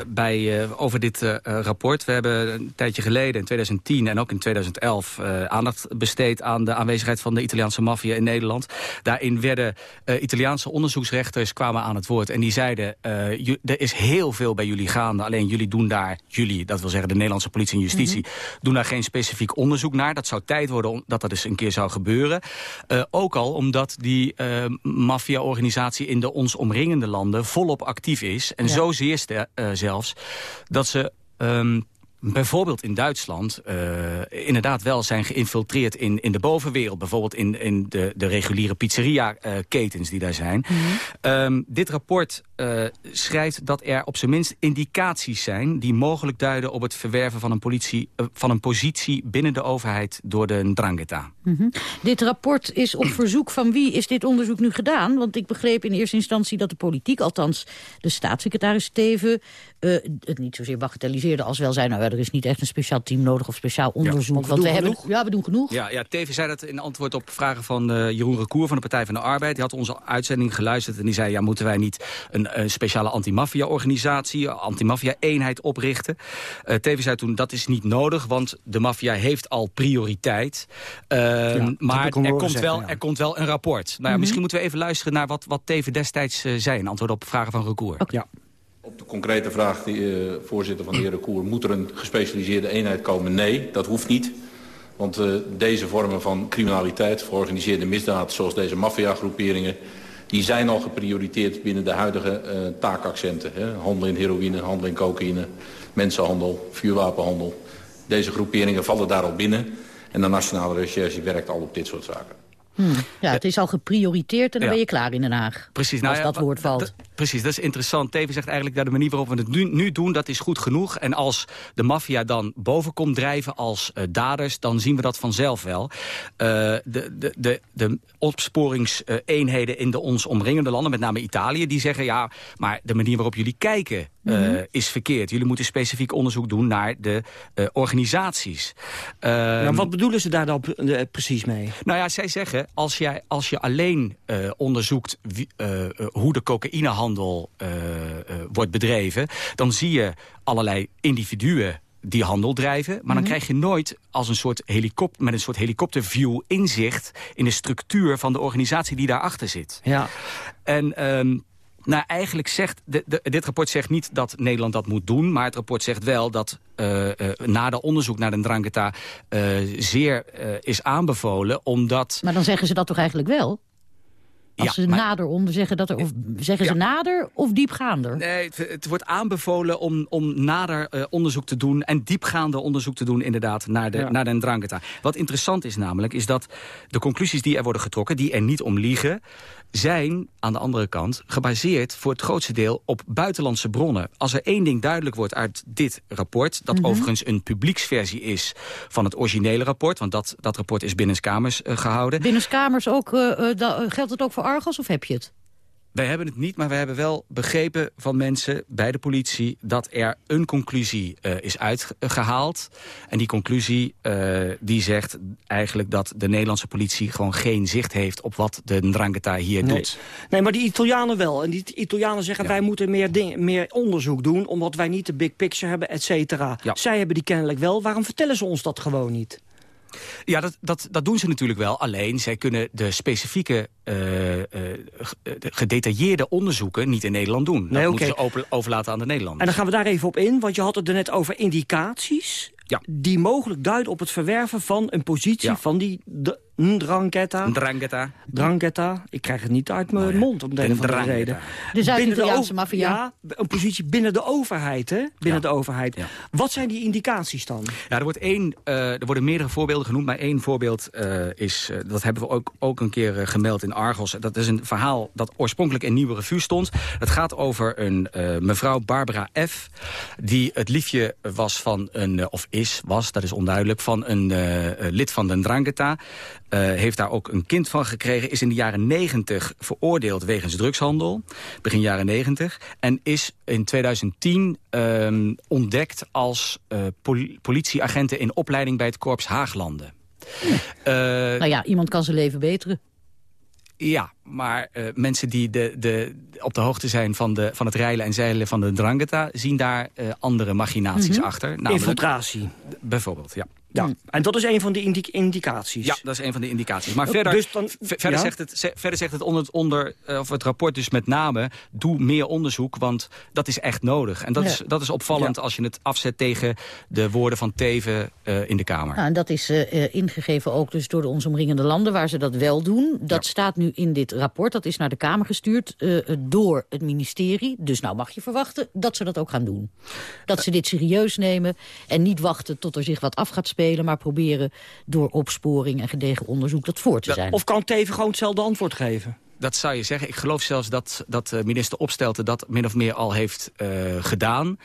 bij, over dit rapport. We hebben een tijdje geleden, in 2010 en ook in 2011 uh, aandacht besteed aan de aanwezigheid van de Italiaanse maffia in Nederland. Daarin werden uh, Italiaanse onderzoeksrechters kwamen aan het woord en die zeiden, uh, er is heel veel bij jullie gaande, alleen jullie doen daar, jullie, dat wil zeggen de Nederlandse politie en justitie, mm -hmm. doen daar geen specifiek onderzoek naar. Dat zou tijd worden om, dat dat eens een keer zou gebeuren. ook al omdat die maffia-organisatie in de ons omringende landen volop actief is en ja. zozeer zelfs dat ze... Um, bijvoorbeeld in Duitsland inderdaad wel zijn geïnfiltreerd in, in de bovenwereld. Bijvoorbeeld in, in de, de reguliere pizzeria-ketens die daar zijn. Mhm. Ehm, dit rapport schrijft dat er op zijn minst indicaties zijn... die mogelijk duiden op het verwerven van een, politie, van een positie binnen de overheid door de Ndrangheta. Mhm. Dit rapport is op verzoek van wie is dit onderzoek nu gedaan? Want ik begreep in eerste instantie dat de politiek, althans de staatssecretaris Steven... Uh, het niet zozeer bagatelliseerde als wel zei... nou ja, er is niet echt een speciaal team nodig of speciaal onderzoek. we want we doen hebben, genoeg. ja, we doen genoeg. Ja, ja, Teven zei dat in antwoord op vragen van Jeroen Recour van de Partij van de Arbeid. Die had onze uitzending geluisterd en die zei... ja, moeten wij niet een, een speciale antimafia-organisatie, antimafia-eenheid oprichten? Uh, Teven zei toen, dat is niet nodig, want de maffia heeft al prioriteit. Ja, maar er komt, zeggen, wel, ja. er komt wel een rapport. Nou ja, mm -hmm. Misschien moeten we even luisteren naar wat, wat Teven destijds uh, zei... in antwoord op vragen van Recour. Okay. Ja. Op de concrete vraag, die, uh, voorzitter van de heer Recour... moet er een gespecialiseerde eenheid komen? Nee, dat hoeft niet. Want uh, deze vormen van criminaliteit, georganiseerde misdaad... zoals deze maffiagroeperingen... die zijn al geprioriteerd binnen de huidige uh, taakaccenten. Hè? Handel in heroïne, handel in cocaïne, mensenhandel, vuurwapenhandel. Deze groeperingen vallen daar al binnen... En de Nationale Recherche werkt al op dit soort zaken. Hmm. Ja, het is al geprioriteerd en dan Ja. ben je klaar in Den Haag. Precies, als nou ja, dat woord valt. Precies, dat is interessant. Teven zegt eigenlijk dat de manier waarop we het nu, nu doen, dat is goed genoeg. En als de maffia dan boven komt drijven als eh, daders, dan zien we dat vanzelf wel. Eh, de, de, de, de opsporingseenheden in de ons omringende landen, met name Italië, die zeggen ja, maar de manier waarop jullie kijken eh, Mhm. is verkeerd. Jullie moeten specifiek onderzoek doen naar de organisaties. Nou, wat bedoelen ze daar dan precies mee? nou ja, zij zeggen, als, jij, als je alleen onderzoekt wie, hoe de cocaïnehandel eh, eh, wordt bedreven... dan zie je allerlei individuen die handel drijven. Maar dan Mhm. krijg je nooit als een soort helikopter, met een soort helikopterview inzicht... in de structuur van de organisatie die daarachter zit. Ja. En... ehm, nou, eigenlijk zegt, de, de- dit rapport zegt niet dat Nederland dat moet doen... maar het rapport zegt wel dat eh, na de onderzoek naar de Drangheta... eh, zeer is aanbevolen, omdat... Maar dan zeggen ze dat toch eigenlijk wel? Als Ja, ze maar- nader onder zeggen dat er, of zeggen ze nader of diepgaander? Nee, het, het wordt aanbevolen om, om nader eh, onderzoek te doen... en diepgaande onderzoek te doen inderdaad naar de, Ja. naar de. Wat interessant is namelijk, is dat de conclusies die er worden getrokken... die er niet om liegen, zijn aan de andere kant gebaseerd... voor het grootste deel op buitenlandse bronnen. Als er één ding duidelijk wordt uit dit rapport... dat Mhm. overigens een publieksversie is van het originele rapport... want dat, dat rapport is binnenskamers eh, gehouden... Binnenskamers ook, eh, eh, geldt het ook voor Argos of heb je het? Wij hebben het niet, maar we hebben wel begrepen van mensen bij de politie... dat er een conclusie eh, is uitgehaald. En die conclusie eh, die zegt eigenlijk dat de Nederlandse politie... gewoon geen zicht heeft op wat de Ndrangheta hier Nee. doet. Nee, maar die Italianen wel. En die Italianen zeggen wij moeten meer, dingen, meer onderzoek doen... omdat wij niet de big picture hebben, et cetera. Ja. Zij hebben die kennelijk wel. Waarom vertellen ze ons dat gewoon niet? Ja, dat, dat, dat doen ze natuurlijk wel. Alleen, zij kunnen de specifieke, eh, eh, eh, de gedetailleerde onderzoeken niet in Nederland doen. Dat Nee, moeten oké. ze overlaten aan de En Nederlanders. dan gaan we daar even op in, want je had het er net over indicaties... Ja. die mogelijk duiden op het verwerven van een positie Ja. van die d- Ndrangheta. Ndrangheta. Drangheta. Ik krijg het niet uit mijn Oh ja. mond om de De een of andere Ndrangheta. reden. De Zuid-Italiaanse Binnen maffia. Ja, een positie binnen de overheid, hè? Binnen Ja. de overheid. Ja. Wat zijn die indicaties dan? Ja, er, wordt één, eh, er worden meerdere voorbeelden genoemd, maar één voorbeeld eh, is... eh, dat hebben we ook, ook een keer gemeld in Argos. Dat is een verhaal dat oorspronkelijk in Nieuwe Revue stond. Het gaat over een eh, mevrouw Barbara F. Die het liefje was van een, of is, was, dat is onduidelijk... van een lid van de Ndrangheta. Eh, heeft daar ook een kind van gekregen. Is in de jaren 90 veroordeeld wegens drugshandel. Begin jaren 90. En is in 2010 ehm, ontdekt als eh, poli- politieagenten in opleiding bij het Korps Haaglanden. Eh, Nou ja, iemand kan zijn leven beteren. ja, maar eh, mensen die de, de, op de hoogte zijn van, de, van het rijlen en zeilen van de Drangheta... zien daar eh, andere machinaties Mhm. achter. Namelijk, Infiltratie. bijvoorbeeld, ja. Ja, en dat is een van de indi- indicaties. Ja, dat is een van de indicaties. Maar verder, dus dan- ver- verder, ja? zegt het, verder zegt het onder, onder eh, of het rapport dus met name... doe meer onderzoek, want dat is echt nodig. En dat, Ja. is, dat is opvallend als je het afzet tegen de woorden van Teven eh, in de Kamer. Nou, en dat is eh, eh, ingegeven ook dus door de ons omringende landen... waar ze dat wel doen. Dat staat nu in dit rapport. Dat is naar de Kamer gestuurd eh, door het ministerie. Dus nou mag je verwachten dat ze dat ook gaan doen. Dat ze dit serieus nemen en niet wachten tot er zich wat af gaat spelen... maar proberen door opsporing en gedegen onderzoek dat voor te zijn. Of kan Teven gewoon hetzelfde antwoord geven? Dat zou je zeggen. Ik geloof zelfs dat, dat eh, minister Opstelten dat min of meer al heeft eh, gedaan.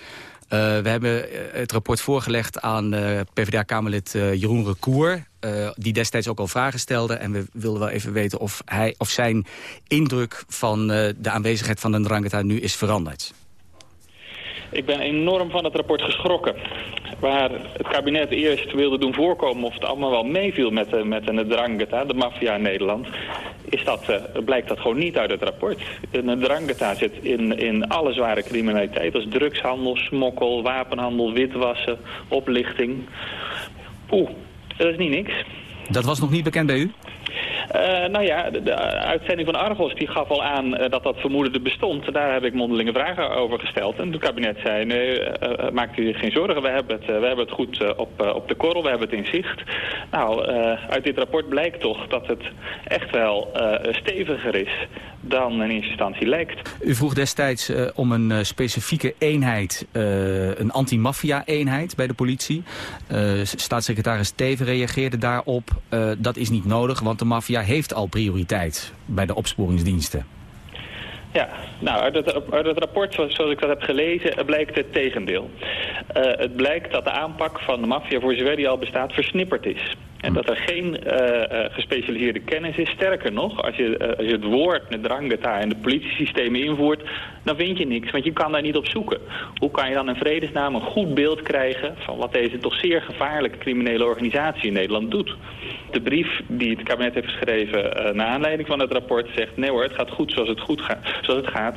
Eh, we hebben het rapport voorgelegd aan PvdA-Kamerlid eh, Jeroen Recour... eh, die destijds ook al vragen stelde. En we wilden wel even weten of, hij, of zijn indruk van eh, de aanwezigheid van de Ndrangheta nu is veranderd. Ik ben enorm van het rapport geschrokken. Waar het kabinet eerst wilde doen voorkomen of het allemaal wel meeviel met de, met de Drangheta, de maffia in Nederland, is dat, eh, blijkt dat gewoon niet uit het rapport. De Drangheta zit in, in alle zware criminaliteit, als drugshandel, smokkel, wapenhandel, witwassen, oplichting. Oeh, dat is niet niks. Dat was nog niet bekend bij u? Eh, nou ja, de, uitzending van Argos die gaf al aan eh, dat dat vermoeden er bestond. Daar heb ik mondelinge vragen over gesteld. En het kabinet zei, nee, eh, maakt u zich geen zorgen. We hebben het, we hebben het goed op, op de korrel, we hebben het in zicht. Nou, uit dit rapport blijkt toch dat het echt wel steviger is dan in eerste instantie lijkt. U vroeg destijds om een specifieke eenheid, een anti-maffia-eenheid bij de politie. Staatssecretaris Teven reageerde daarop. dat is niet nodig, want de maffia heeft al prioriteit bij de opsporingsdiensten. Ja, nou, uit het, rapport zoals, ik dat heb gelezen eh, blijkt het tegendeel. Eh, het blijkt dat de aanpak van de maffia voor zover die al bestaat versnipperd is. En dat er geen eh, gespecialiseerde kennis is. Sterker nog, als je, als je het woord met Drangheta in de politiesystemen invoert, dan vind je niks, want je kan daar niet op zoeken. Hoe kan je dan in vredesnaam een goed beeld krijgen van wat deze toch zeer gevaarlijke criminele organisatie in Nederland doet? De brief die het kabinet heeft geschreven eh naar aanleiding van het rapport zegt, nee hoor, het gaat goed zoals het, goed gaat, zoals het gaat.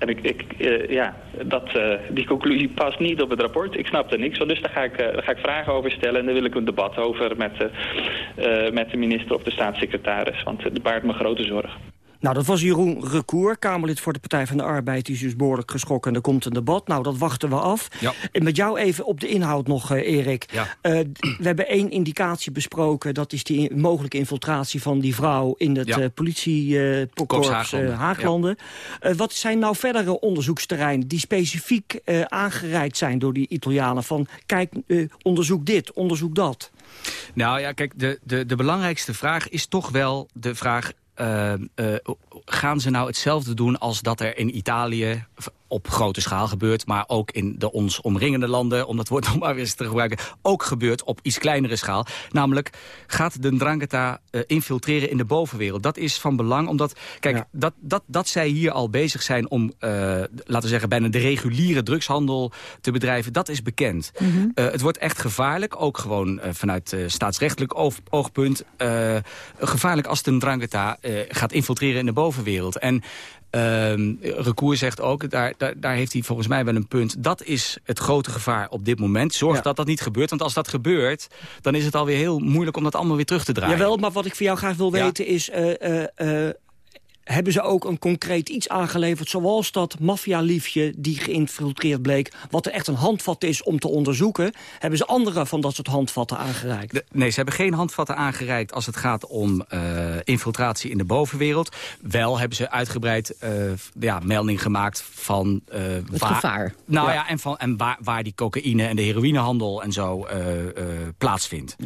En ik, ik, eh, ja, dat, eh, die conclusie past niet op het rapport. Ik snap er niks van, dus daar ga ik, eh, daar ga ik vragen over stellen. En daar wil ik een debat over met, met de minister of de staatssecretaris. Want het baart me grote zorg. Nou, dat was Jeroen Recour, Kamerlid voor de Partij van de Arbeid. Die is dus behoorlijk geschrokken en er komt een debat. Nou, dat wachten we af. Ja. En met jou even op de inhoud nog, eh, Erik. Ja. Eh, we hebben één indicatie besproken. Dat is die mogelijke infiltratie van die vrouw... in het Ja. eh politiekorps Korps eh, Haaglanden. Haaglanden. Wat zijn nou verdere onderzoeksterreinen... die specifiek aangereikt zijn door die Italianen? Van, kijk, onderzoek dit, onderzoek dat. Nou ja, kijk, de, de, de belangrijkste vraag is toch wel de vraag... eh, eh, gaan ze nou hetzelfde doen als dat er in Italië op grote schaal gebeurt... maar ook in de ons omringende landen, om dat woord nog maar eens te gebruiken... ook gebeurt op iets kleinere schaal. Namelijk, gaat de Ndrangheta eh, infiltreren in de bovenwereld? Dat is van belang, omdat... Kijk, dat, dat, dat zij hier al bezig zijn om, eh, laten we zeggen... bijna de reguliere drugshandel te bedrijven, dat is bekend. Eh, het wordt echt gevaarlijk, ook gewoon vanuit staatsrechtelijk oog- oogpunt... gevaarlijk als de Ndrangheta eh, gaat infiltreren in de bovenwereld. En Ehm Recour zegt ook, daar, daar, daar heeft hij volgens mij wel een punt... dat is het grote gevaar op dit moment. Zorg dat dat niet gebeurt, want als dat gebeurt... dan is het alweer heel moeilijk om dat allemaal weer terug te draaien. Jawel, maar wat ik van jou graag wil Ja. weten is... eh, eh, eh, hebben ze ook een concreet iets aangeleverd... zoals dat maffialiefje die geïnfiltreerd bleek... wat er echt een handvat is om te onderzoeken... hebben ze andere van dat soort handvatten aangereikt? De- nee, ze hebben geen handvatten aangereikt als het gaat om eh, infiltratie in de bovenwereld. Wel hebben ze uitgebreid eh, ja, melding gemaakt van... eh, Het waar, gevaar. Nou ja, Ja. en, van, en waar, waar die cocaïne en de heroïnehandel en zo eh, eh, plaatsvindt.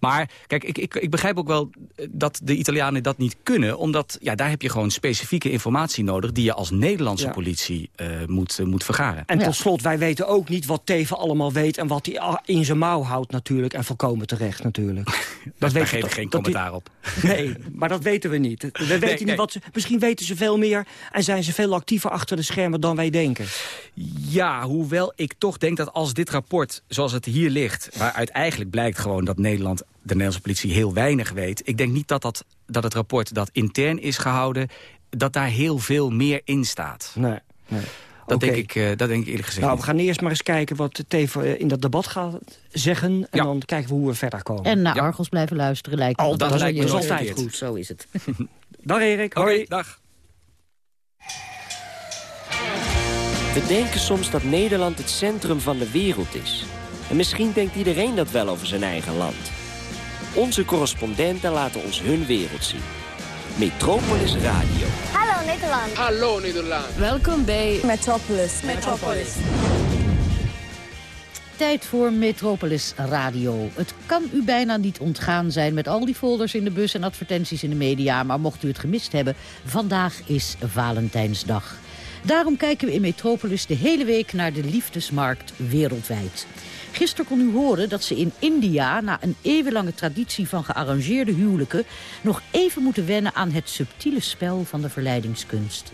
Maar kijk, ik, ik, ik begrijp ook wel dat de Italianen dat niet kunnen. Omdat ja, daar heb je gewoon specifieke informatie nodig... die je als Nederlandse Ja. politie eh, moet, eh, moet vergaren. En tot slot, wij weten ook niet wat Teven allemaal weet... en wat hij in zijn mouw houdt natuurlijk. En volkomen terecht natuurlijk. Dat Daar weten geef we ik toch- geen die- commentaar op. Nee, maar dat weten we niet. We weten niet wat ze, misschien weten ze veel meer... en zijn ze veel actiever achter de schermen dan wij denken. Ja, hoewel ik toch denk dat als dit rapport zoals het hier ligt... waaruit eigenlijk blijkt gewoon dat Nederland, de Nederlandse politie heel weinig weet... ik denk niet dat, dat, dat het rapport dat intern is gehouden... dat daar heel veel meer in staat. Nee, nee. Dat, denk ik, eh, dat denk ik eerlijk gezegd Nou, we gaan eerst maar eens kijken wat Teven eh, in dat debat gaat zeggen. En dan kijken we hoe we verder komen. En naar Argos blijven luisteren lijkt me. Al, dat lijkt me verkeerd. goed. Zo is het. Dag Erik, hoi. dag. We denken soms dat Nederland het centrum van de wereld is. En misschien denkt iedereen dat wel over zijn eigen land. Onze correspondenten laten ons hun wereld zien. Metropolis Radio. Hallo Nederland. Hallo Nederland. Welkom bij Metropolis. Metropolis. Tijd voor Metropolis Radio. Het kan u bijna niet ontgaan zijn met al die folders in de bus en advertenties in de media. Maar mocht u het gemist hebben, vandaag is Valentijnsdag. Daarom kijken we in Metropolis de hele week naar de liefdesmarkt wereldwijd. Gisteren kon u horen dat ze in India, na een eeuwenlange traditie van gearrangeerde huwelijken, nog even moeten wennen aan het subtiele spel van de verleidingskunst.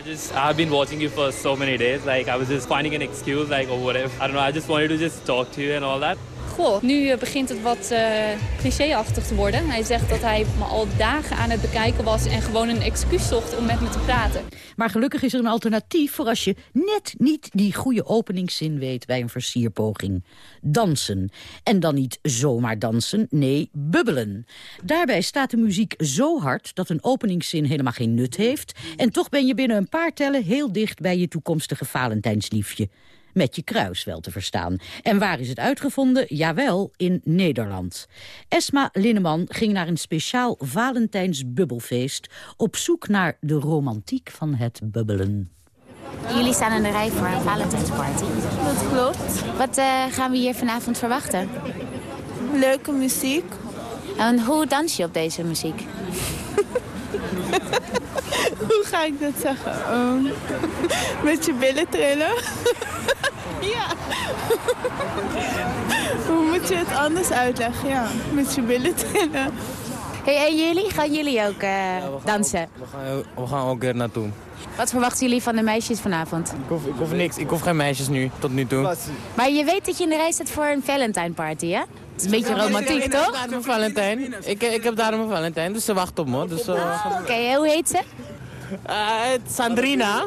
I just I've been watching you for so many days. Like I was just finding an excuse, like or whatever. I don't know. I just wanted to just talk to you and all that. Goh, nu eh, begint het wat eh clichéachtig te worden. Hij zegt dat hij me al dagen aan het bekijken was en gewoon een excuus zocht om met me te praten. Maar gelukkig is er een alternatief voor als je net niet die goede openingszin weet bij een versierpoging. Dansen. En dan niet zomaar dansen, nee, bubbelen. Daarbij staat de muziek zo hard dat een openingszin helemaal geen nut heeft. En toch ben je binnen een paar tellen heel dicht bij je toekomstige Valentijnsliefje. Met je kruis wel te verstaan. En waar is het uitgevonden? Jawel, in Nederland. Esma Linneman ging naar een speciaal Valentijns bubbelfeest... op zoek naar de romantiek van het bubbelen. Jullie staan in de rij voor een Valentijnsparty. Dat klopt. Wat eh, gaan we hier vanavond verwachten? Leuke muziek. En hoe dans je op deze muziek? Hoe ga ik dat zeggen? Ehm, met je billen trillen. ja. Hoe moet je het anders uitleggen? Ja, met je billen trillen. Hey, en jullie? Gaan jullie ook eh, dansen? We gaan, we gaan ook er naartoe. Wat verwachten jullie van de meisjes vanavond? Ik hoef, ik hoef niks. Ik hoef geen meisjes nu, tot nu toe. Maar je weet dat je in de rij staat voor een Valentine party, hè? Het is een beetje romantiek, toch? Ik heb Valentijn. Ik, ik heb daarom een Valentijn, dus ze wacht op me. Dus, uh, Oké, hoe heet ze? Uh, Sandrina.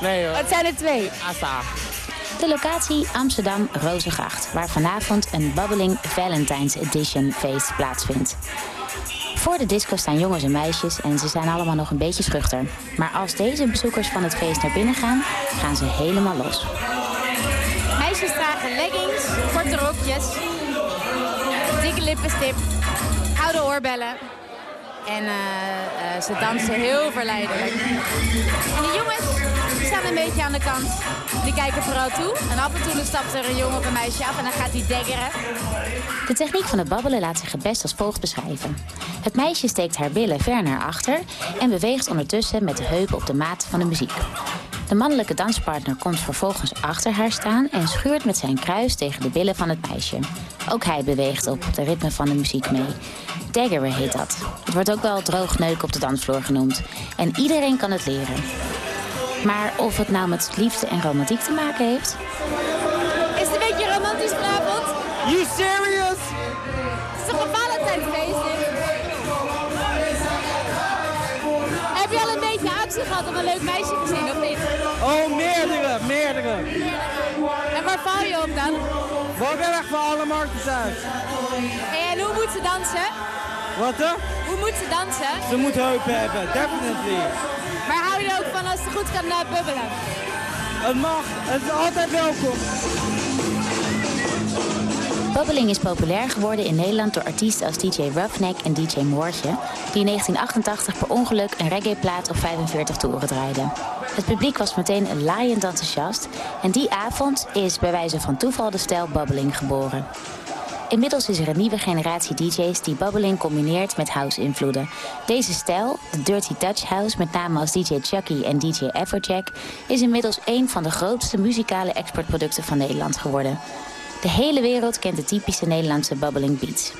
nee hoor. Wat zijn er twee? Asa. De locatie Amsterdam Rozengracht, waar vanavond een Bubbling Valentine's Edition feest plaatsvindt. Voor de disco staan jongens en meisjes en ze zijn allemaal nog een beetje schuchter. Maar als deze bezoekers van het feest naar binnen gaan, gaan ze helemaal los. Leggings, korte rokjes, dikke lippenstip, oude oorbellen. En uh, uh, ze dansen heel verleidelijk. En de jongens staan een beetje aan de kant. Die kijken vooral toe. En af en toe stapt er een jongen of een meisje af en dan gaat hij daggeren. De techniek van het babbelen laat zich het best als volgt beschrijven. Het meisje steekt haar billen ver naar achter en beweegt ondertussen met de heupen op de maat van de muziek. De mannelijke danspartner komt vervolgens achter haar staan en schuurt met zijn kruis tegen de billen van het meisje. Ook hij beweegt op de ritme van de muziek mee. Daggeren heet dat. Het wordt ook wel droogneuk op de dansvloer genoemd. En iedereen kan het leren. Maar of het nou met liefde en romantiek te maken heeft? Is het een beetje romantisch vanavond? You serious? Het is toch een Valentijnsfeest? Heb je al een beetje actie gehad om een leuk meisje te zien, of niet? Oh, meerdere, meerdere. En waar val je op dan? Voorberg van alle markten thuis. En hoe moet ze dansen? Wat er? Hoe moet ze dansen? Ze moet heupen hebben, definitely. Maar hou je er ook van als ze goed kan uh, bubbelen? Het mag, het is altijd welkom. Bubbeling is populair geworden in Nederland door artiesten als DJ Roughneck en DJ Moortje... die in 1988 per ongeluk een reggaeplaat op 45 toeren draaiden. Het publiek was meteen laaiend enthousiast... en die avond is bij wijze van toeval de stijl Bubbeling geboren. Inmiddels is er een nieuwe generatie DJ's die bubbeling combineert met house-invloeden. Deze stijl, de Dirty Dutch House, met name als DJ Chucky en DJ Everjack... is inmiddels een van de grootste muzikale exportproducten van Nederland geworden. De hele wereld kent de typische Nederlandse bubbeling beats.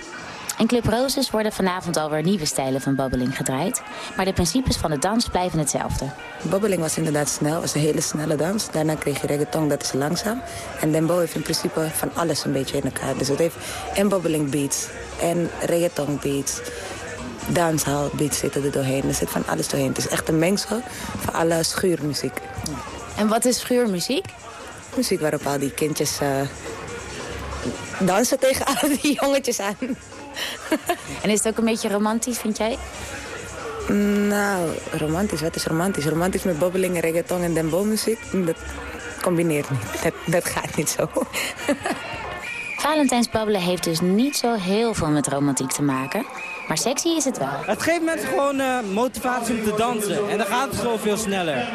In Club Roses worden vanavond alweer nieuwe stijlen van bubbeling gedraaid. Maar de principes van de dans blijven hetzelfde. Bubbeling was inderdaad snel, was een hele snelle dans. Daarna kreeg je reggaeton, dat is langzaam. En Dembo heeft in principe van alles een beetje in elkaar. Dus het heeft en bubbeling beats en reggaeton beats. dancehall beats zitten er doorheen. Er zit van alles doorheen. Het is echt een mengsel van alle schuurmuziek. En wat is schuurmuziek? Muziek waarop al die kindjes uh, dansen tegen al die jongetjes aan. en is het ook een beetje romantisch, vind jij? Nou, romantisch, wat is romantisch? Romantisch met bobbeling, reggaeton en dembo-muziek, dat combineert niet. Dat, dat gaat niet zo. Valentijnsbabbelen heeft dus niet zo heel veel met romantiek te maken. Maar sexy is het wel. Het geeft mensen gewoon uh, motivatie om te dansen. En dan gaat het gewoon veel sneller.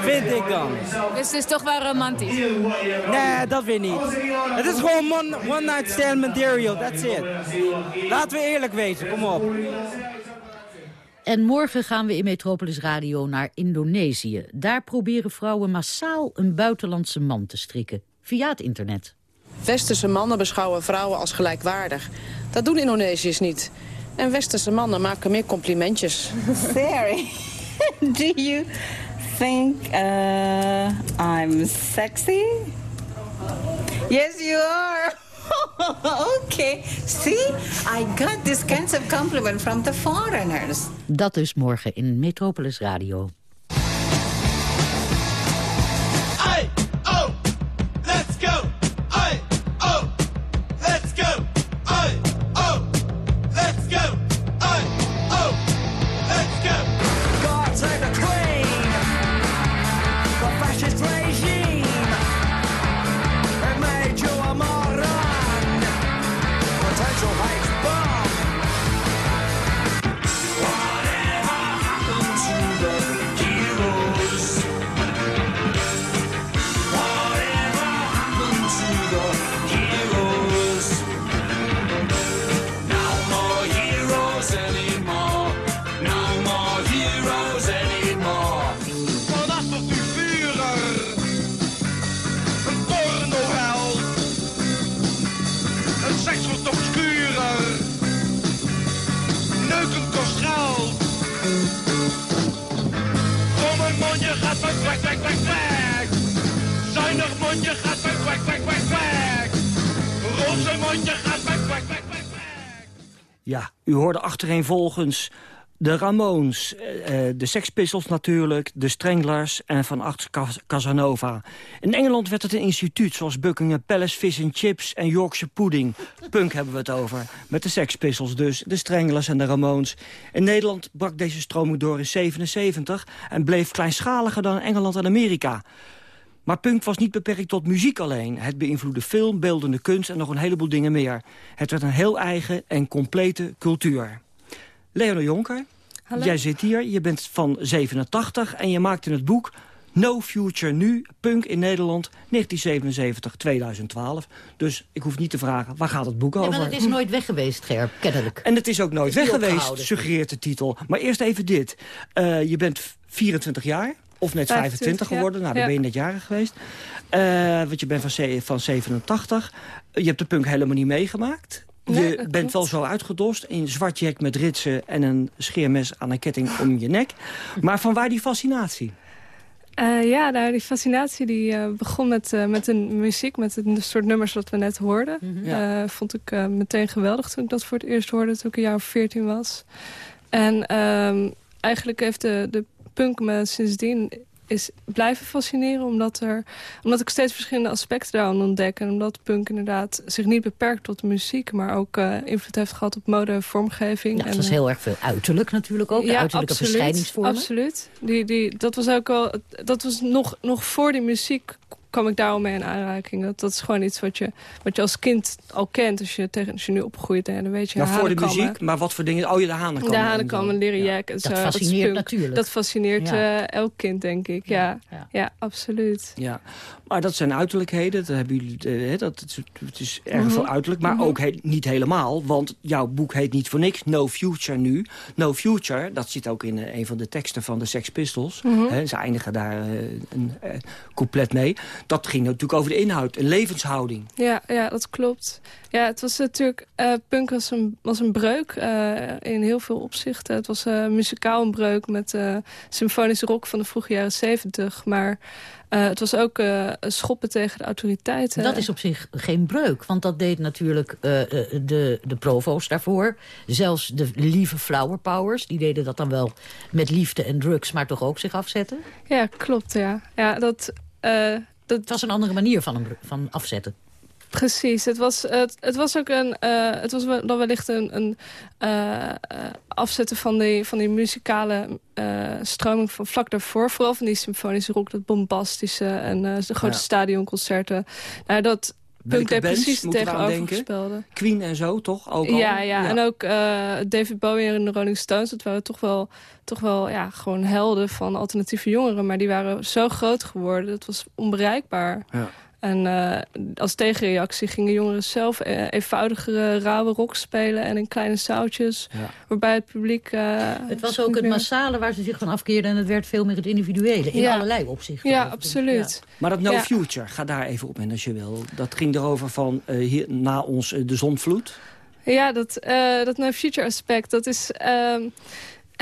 Vind ik dan. Dus het is toch wel romantisch? Nee, dat weer niet. Het is gewoon one, one night stand material. That's it. Laten we eerlijk wezen. Kom op. En morgen gaan we in Metropolis Radio naar Indonesië. Daar proberen vrouwen massaal een buitenlandse man te strikken. Via het internet. Westerse mannen beschouwen vrouwen als gelijkwaardig. Dat doen Indonesiërs niet. En westerse mannen maken meer complimentjes. Sorry. Do you think uh, I'm sexy? Yes, you are. okay. See, I got this kind of compliment from the foreigners. Dat is morgen in Metropolis Radio. Ja, u hoorde achtereenvolgens de Ramones, eh, eh, de Sex Pistols natuurlijk, de Stranglers en Van Acht Casanova. In Engeland werd het een instituut zoals Buckingham Palace, Fish and Chips en Yorkshire Pudding. Punk hebben we het over. Met de Sex Pistols dus, de Stranglers en de Ramones. In Nederland brak deze stroming door in 77 en bleef kleinschaliger dan in Engeland en Amerika. Maar punk was niet beperkt tot muziek alleen. Het beïnvloedde film, beeldende kunst en nog een heleboel dingen meer. Het werd een heel eigen en complete cultuur. Leonor Jonker, Hallo. jij zit hier, je bent van 87 en je maakt in het boek No Future Nu, Punk in Nederland, 1977-2012. Dus ik hoef niet te vragen, waar gaat het boek over? Ja, maar het is nooit weg geweest, Gerb, kennelijk. En het is ook nooit weg geweest, suggereert de titel. Maar eerst even dit. Uh, je bent 24 jaar, of net 25, geworden. Nou, dan ben je net jarig geweest. Uh, want je bent van, van 87. Je hebt de punk helemaal niet meegemaakt. Je bent wel zo uitgedost in zwart jack met ritsen... en een scheermes aan een ketting om je nek. Maar van waar die fascinatie? Uh, ja, nou, die fascinatie die, uh, begon met, uh, met een muziek, met een soort nummers wat we net hoorden. Mm -hmm. vond ik meteen geweldig toen ik dat voor het eerst hoorde, toen ik een jaar of 14 was. En ehm, eigenlijk heeft de, de punk me sindsdien is blijven fascineren. Omdat, er, omdat ik steeds verschillende aspecten daaraan ontdek. En omdat punk inderdaad zich niet beperkt tot de muziek... maar ook uh, invloed heeft gehad op mode en vormgeving. Ja, het was heel erg veel uiterlijk natuurlijk ook. Ja, uiterlijke absoluut, verschijningsvormen. Absoluut. Die, die, dat was ook wel... Dat was nog, nog voor die muziek kwam ik daarom mee in aanraking. Dat, dat is gewoon iets wat je, wat je als kind al kent. Als je, tegen, als je nu opgroeit en dan weet je Maar voor de muziek, maar wat voor dingen? Oh, je de hanenkam. De hanenkam, leren ja. en zo. Dat fascineert dat natuurlijk. Dat fascineert ja. uh, elk kind, denk ik. Ja, ja. ja. absoluut. Ja. Maar dat zijn uiterlijkheden. Dat, hebben jullie, uh, dat, het is erg mm -hmm. veel uiterlijk. Maar mm -hmm. ook he niet helemaal. Want jouw boek heet niet voor niks No Future nu. No Future, dat zit ook in uh, een van de teksten van de Sex Pistols. Mm -hmm. He, ze eindigen daar een couplet mee. Dat ging natuurlijk over de inhoud, een levenshouding. Ja, ja dat klopt. Ja, het was natuurlijk, uh, punk was een, was een breuk uh, in heel veel opzichten. Het was uh, muzikaal een breuk met symfonische rock van de vroege jaren zeventig. Maar het was ook schoppen tegen de autoriteiten. Dat is op zich geen breuk, want dat deed natuurlijk de, de provo's daarvoor. Zelfs de lieve flower powers, die deden dat dan wel met liefde en drugs... maar toch ook zich afzetten? Ja, klopt, ja. ja dat, dat... Het was een andere manier van, van afzetten. Precies, het was, het, het was ook een, uh, het was dan wellicht een, een uh, afzetten van die, van die muzikale uh, stroming van vlak daarvoor. Vooral van die symfonische rock, dat bombastische en de grote ja. stadionconcerten. Nou, dat punk deed precies tegenovergestelde. Queen en zo, toch? Ook al? Ja, ja, ja, en ook David Bowie en de Rolling Stones. Dat waren toch wel, toch wel ja, gewoon helden van alternatieve jongeren. Maar die waren zo groot geworden, dat was onbereikbaar. Ja. En uh, als tegenreactie gingen jongeren zelf uh, eenvoudigere rauwe rock spelen... en in kleine zoutjes, ja. waarbij het publiek... Uh, het was ook het massale waar ze zich van afkeerden... en het werd veel meer het individuele, in ja. allerlei opzichten. Ja, absoluut. Ja. Maar dat No Future, ga daar even op in als je wil. Dat ging erover van hier, na ons de zonvloed. Ja, dat, dat No Future aspect, dat is...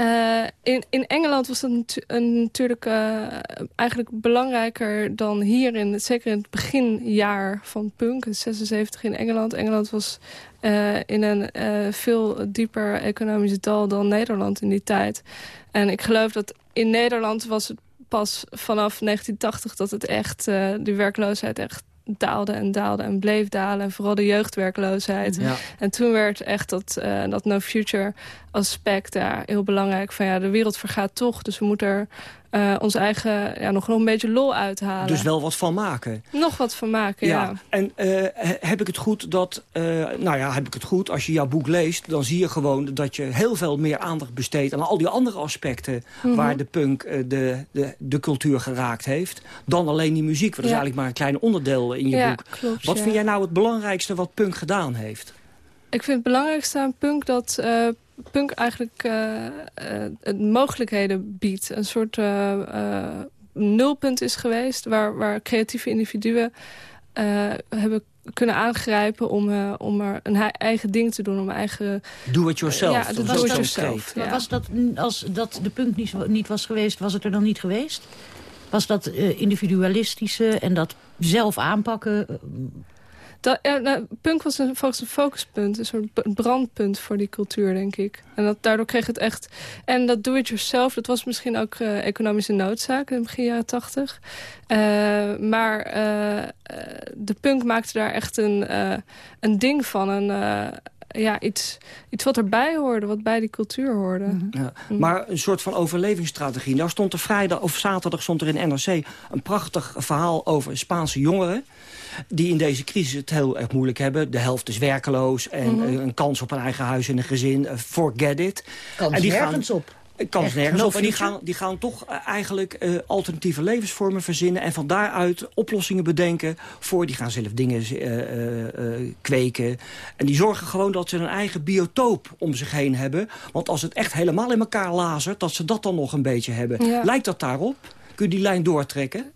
Uh, in, in Engeland was dat natu natuurlijk uh, eigenlijk belangrijker dan hier. In, zeker in het beginjaar van punk, in 76 in Engeland. Engeland was uh, in een veel dieper economisch dal dan Nederland in die tijd. En ik geloof dat in Nederland was het pas vanaf 1980 dat het echt, de werkloosheid echt daalde en daalde en bleef dalen. En vooral de jeugdwerkloosheid. Ja. En toen werd echt dat, uh, dat no future aspect daar heel belangrijk. Van ja, de wereld vergaat toch. Dus we moeten er uh, ons eigen ja, nog, een beetje lol uithalen. Dus wel wat van maken. Nog wat van maken, ja. ja. En uh, heb ik het goed dat... Uh, nou ja, heb ik het goed. Als je jouw boek leest, dan zie je gewoon dat je heel veel meer aandacht besteedt... aan al die andere aspecten mm -hmm. waar de punk de, de, de cultuur geraakt heeft... dan alleen die muziek. Dat is eigenlijk maar een klein onderdeel in je ja, boek. Klopt, wat vind jij nou het belangrijkste wat punk gedaan heeft? Ik vind het belangrijkste aan punk dat punk eigenlijk uh, mogelijkheden biedt. Een soort uh, nulpunt is geweest waar, waar creatieve individuen hebben kunnen aangrijpen om, om er een eigen ding te doen, om eigen... Do it yourself. ja, do it yourself. Ja. Was dat, als dat de punk niet, niet was geweest, was het er dan niet geweest? Was dat individualistische en dat zelf aanpakken... Dat, ja, nou, punk was een, volgens een focuspunt, een soort brandpunt voor die cultuur, denk ik. En dat, daardoor kreeg het echt... En dat do-it-yourself, dat was misschien ook uh, economische noodzaak in begin jaren tachtig. Uh, maar de punk maakte daar echt een, een ding van, een ja, iets, iets wat erbij hoorde, wat bij die cultuur hoorde. Mm -hmm. ja. Maar een soort van overlevingsstrategie. Nou stond er vrijdag of zaterdag stond er in NRC een prachtig verhaal over Spaanse jongeren die in deze crisis het heel erg moeilijk hebben. De helft is werkeloos en mm -hmm. een kans op een eigen huis en een gezin. forget it. Kans en die nergens gaan, op. Kans nergens op. En die gaan, die gaan toch eigenlijk uh, alternatieve levensvormen verzinnen... en van daaruit oplossingen bedenken voor... die gaan zelf dingen uh, uh, kweken. En die zorgen gewoon dat ze een eigen biotoop om zich heen hebben. Want als het echt helemaal in elkaar lazert... dat ze dat dan nog een beetje hebben. Ja. Lijkt dat daarop? Kun je die lijn doortrekken?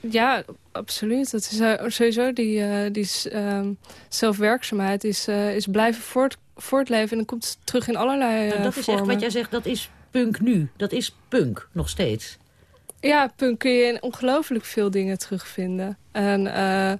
Ja, absoluut. Dat is sowieso die, uh, die uh, zelfwerkzaamheid is, is blijven voort, voortleven. En dan komt het terug in allerlei nou, Dat is vormen. echt wat jij zegt, dat is punk nu. Dat is punk, nog steeds. Ja, punk kun je in ongelooflijk veel dingen terugvinden. En uh,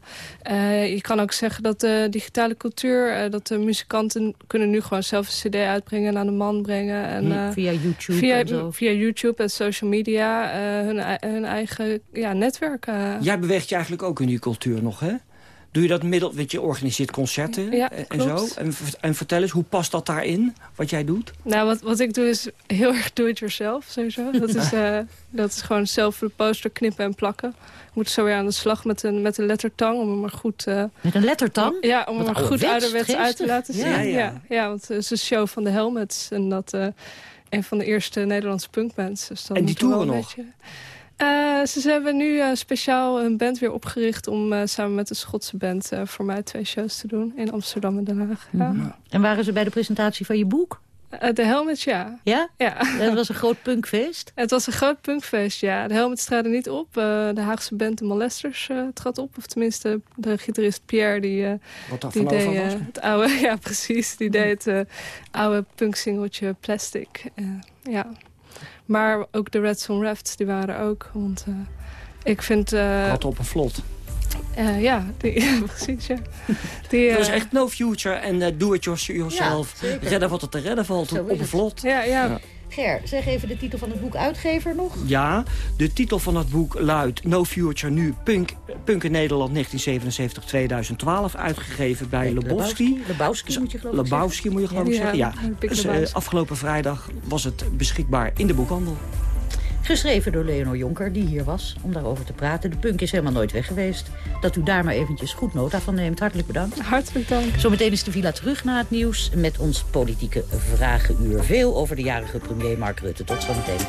uh, je kan ook zeggen dat de digitale cultuur... Uh, dat de muzikanten kunnen nu gewoon zelf een cd uitbrengen... en aan de man brengen. En, via YouTube via, en zo. Via YouTube en social media hun, hun eigen ja, netwerk. Jij beweegt je eigenlijk ook in die cultuur nog, hè? Doe je dat middel, weet je, organiseert concerten ja, en zo? En, en, vertel eens, hoe past dat daarin, wat jij doet? Nou, wat, wat ik doe is heel erg do-it-yourself, sowieso. Dat is, uh, dat is gewoon zelf de poster knippen en plakken. Ik moet zo weer aan de slag met een, met een lettertang, om hem maar goed... Uh, met een lettertang? Ja, om hem maar goed ouderwets uit te laten zien. Ja, ja. ja, ja want het is een show van de Helmets. En dat uh, een van de eerste Nederlandse punkbands. Dus en die toeren nog? Beetje... Uh, ze hebben nu uh, speciaal een band weer opgericht... om uh, samen met de Schotse band voor mij twee shows te doen in Amsterdam en Den Haag. Ja. Mm -hmm. En waren ze bij de presentatie van je boek? Uh, de Helmets, ja. Ja? Ja. Dat was een groot punkfeest? Het was een groot punkfeest, ja. De Helmets traden niet op. Uh, de Haagse band de Molesters uh, trad op. Of tenminste, de gitarist Pierre, die, Wat die deed was? het oude... Ja, precies. Die deed het oude punksingeltje Plastic. ja. Maar ook de Red Son Rafts, die waren ook. Want ik vind... Wat op een vlot. Uh, ja, die, ja, precies, ja. Die, dat is echt no future en uh, do it yourself. Ja, redden wat er te redden valt op, op een vlot. Ja, ja. Ja. Ger, zeg even de titel van het boek Uitgever nog. Ja, de titel van het boek luidt No Future Nu, Punk, Punk in Nederland 1977-2012. Uitgegeven bij Lebowski. Lebowski moet je geloof ik Lebowski moet je geloof ik zeggen, ja. Dus, uh, afgelopen vrijdag was het beschikbaar in de boekhandel. Geschreven door Leonor Jonker, die hier was om daarover te praten. De punk is helemaal nooit weg geweest. Dat u daar maar eventjes goed nota van neemt. Hartelijk bedankt. Hartelijk dank. Zometeen is de villa terug naar het nieuws met ons politieke vragenuur. Veel over de jarige premier Mark Rutte. Tot zometeen.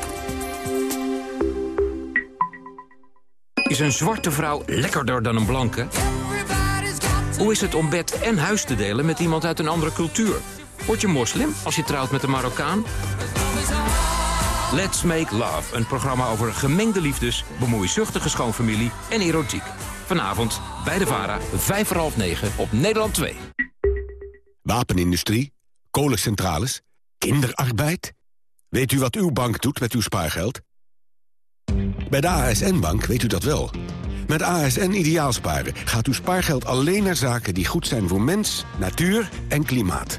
Is een zwarte vrouw lekkerder dan een blanke? Hoe is het om bed en huis te delen met iemand uit een andere cultuur? Word je moslim als je trouwt met een Marokkaan? Let's Make Love, een programma over gemengde liefdes, bemoeizuchtige schoonfamilie en erotiek. Vanavond bij de VARA, vijf voor half negen op Nederland 2. Wapenindustrie, kolencentrales, kinderarbeid. Weet u wat uw bank doet met uw spaargeld? Bij de ASN-bank weet u dat wel. Met ASN Ideaalsparen gaat uw spaargeld alleen naar zaken die goed zijn voor mens, natuur en klimaat.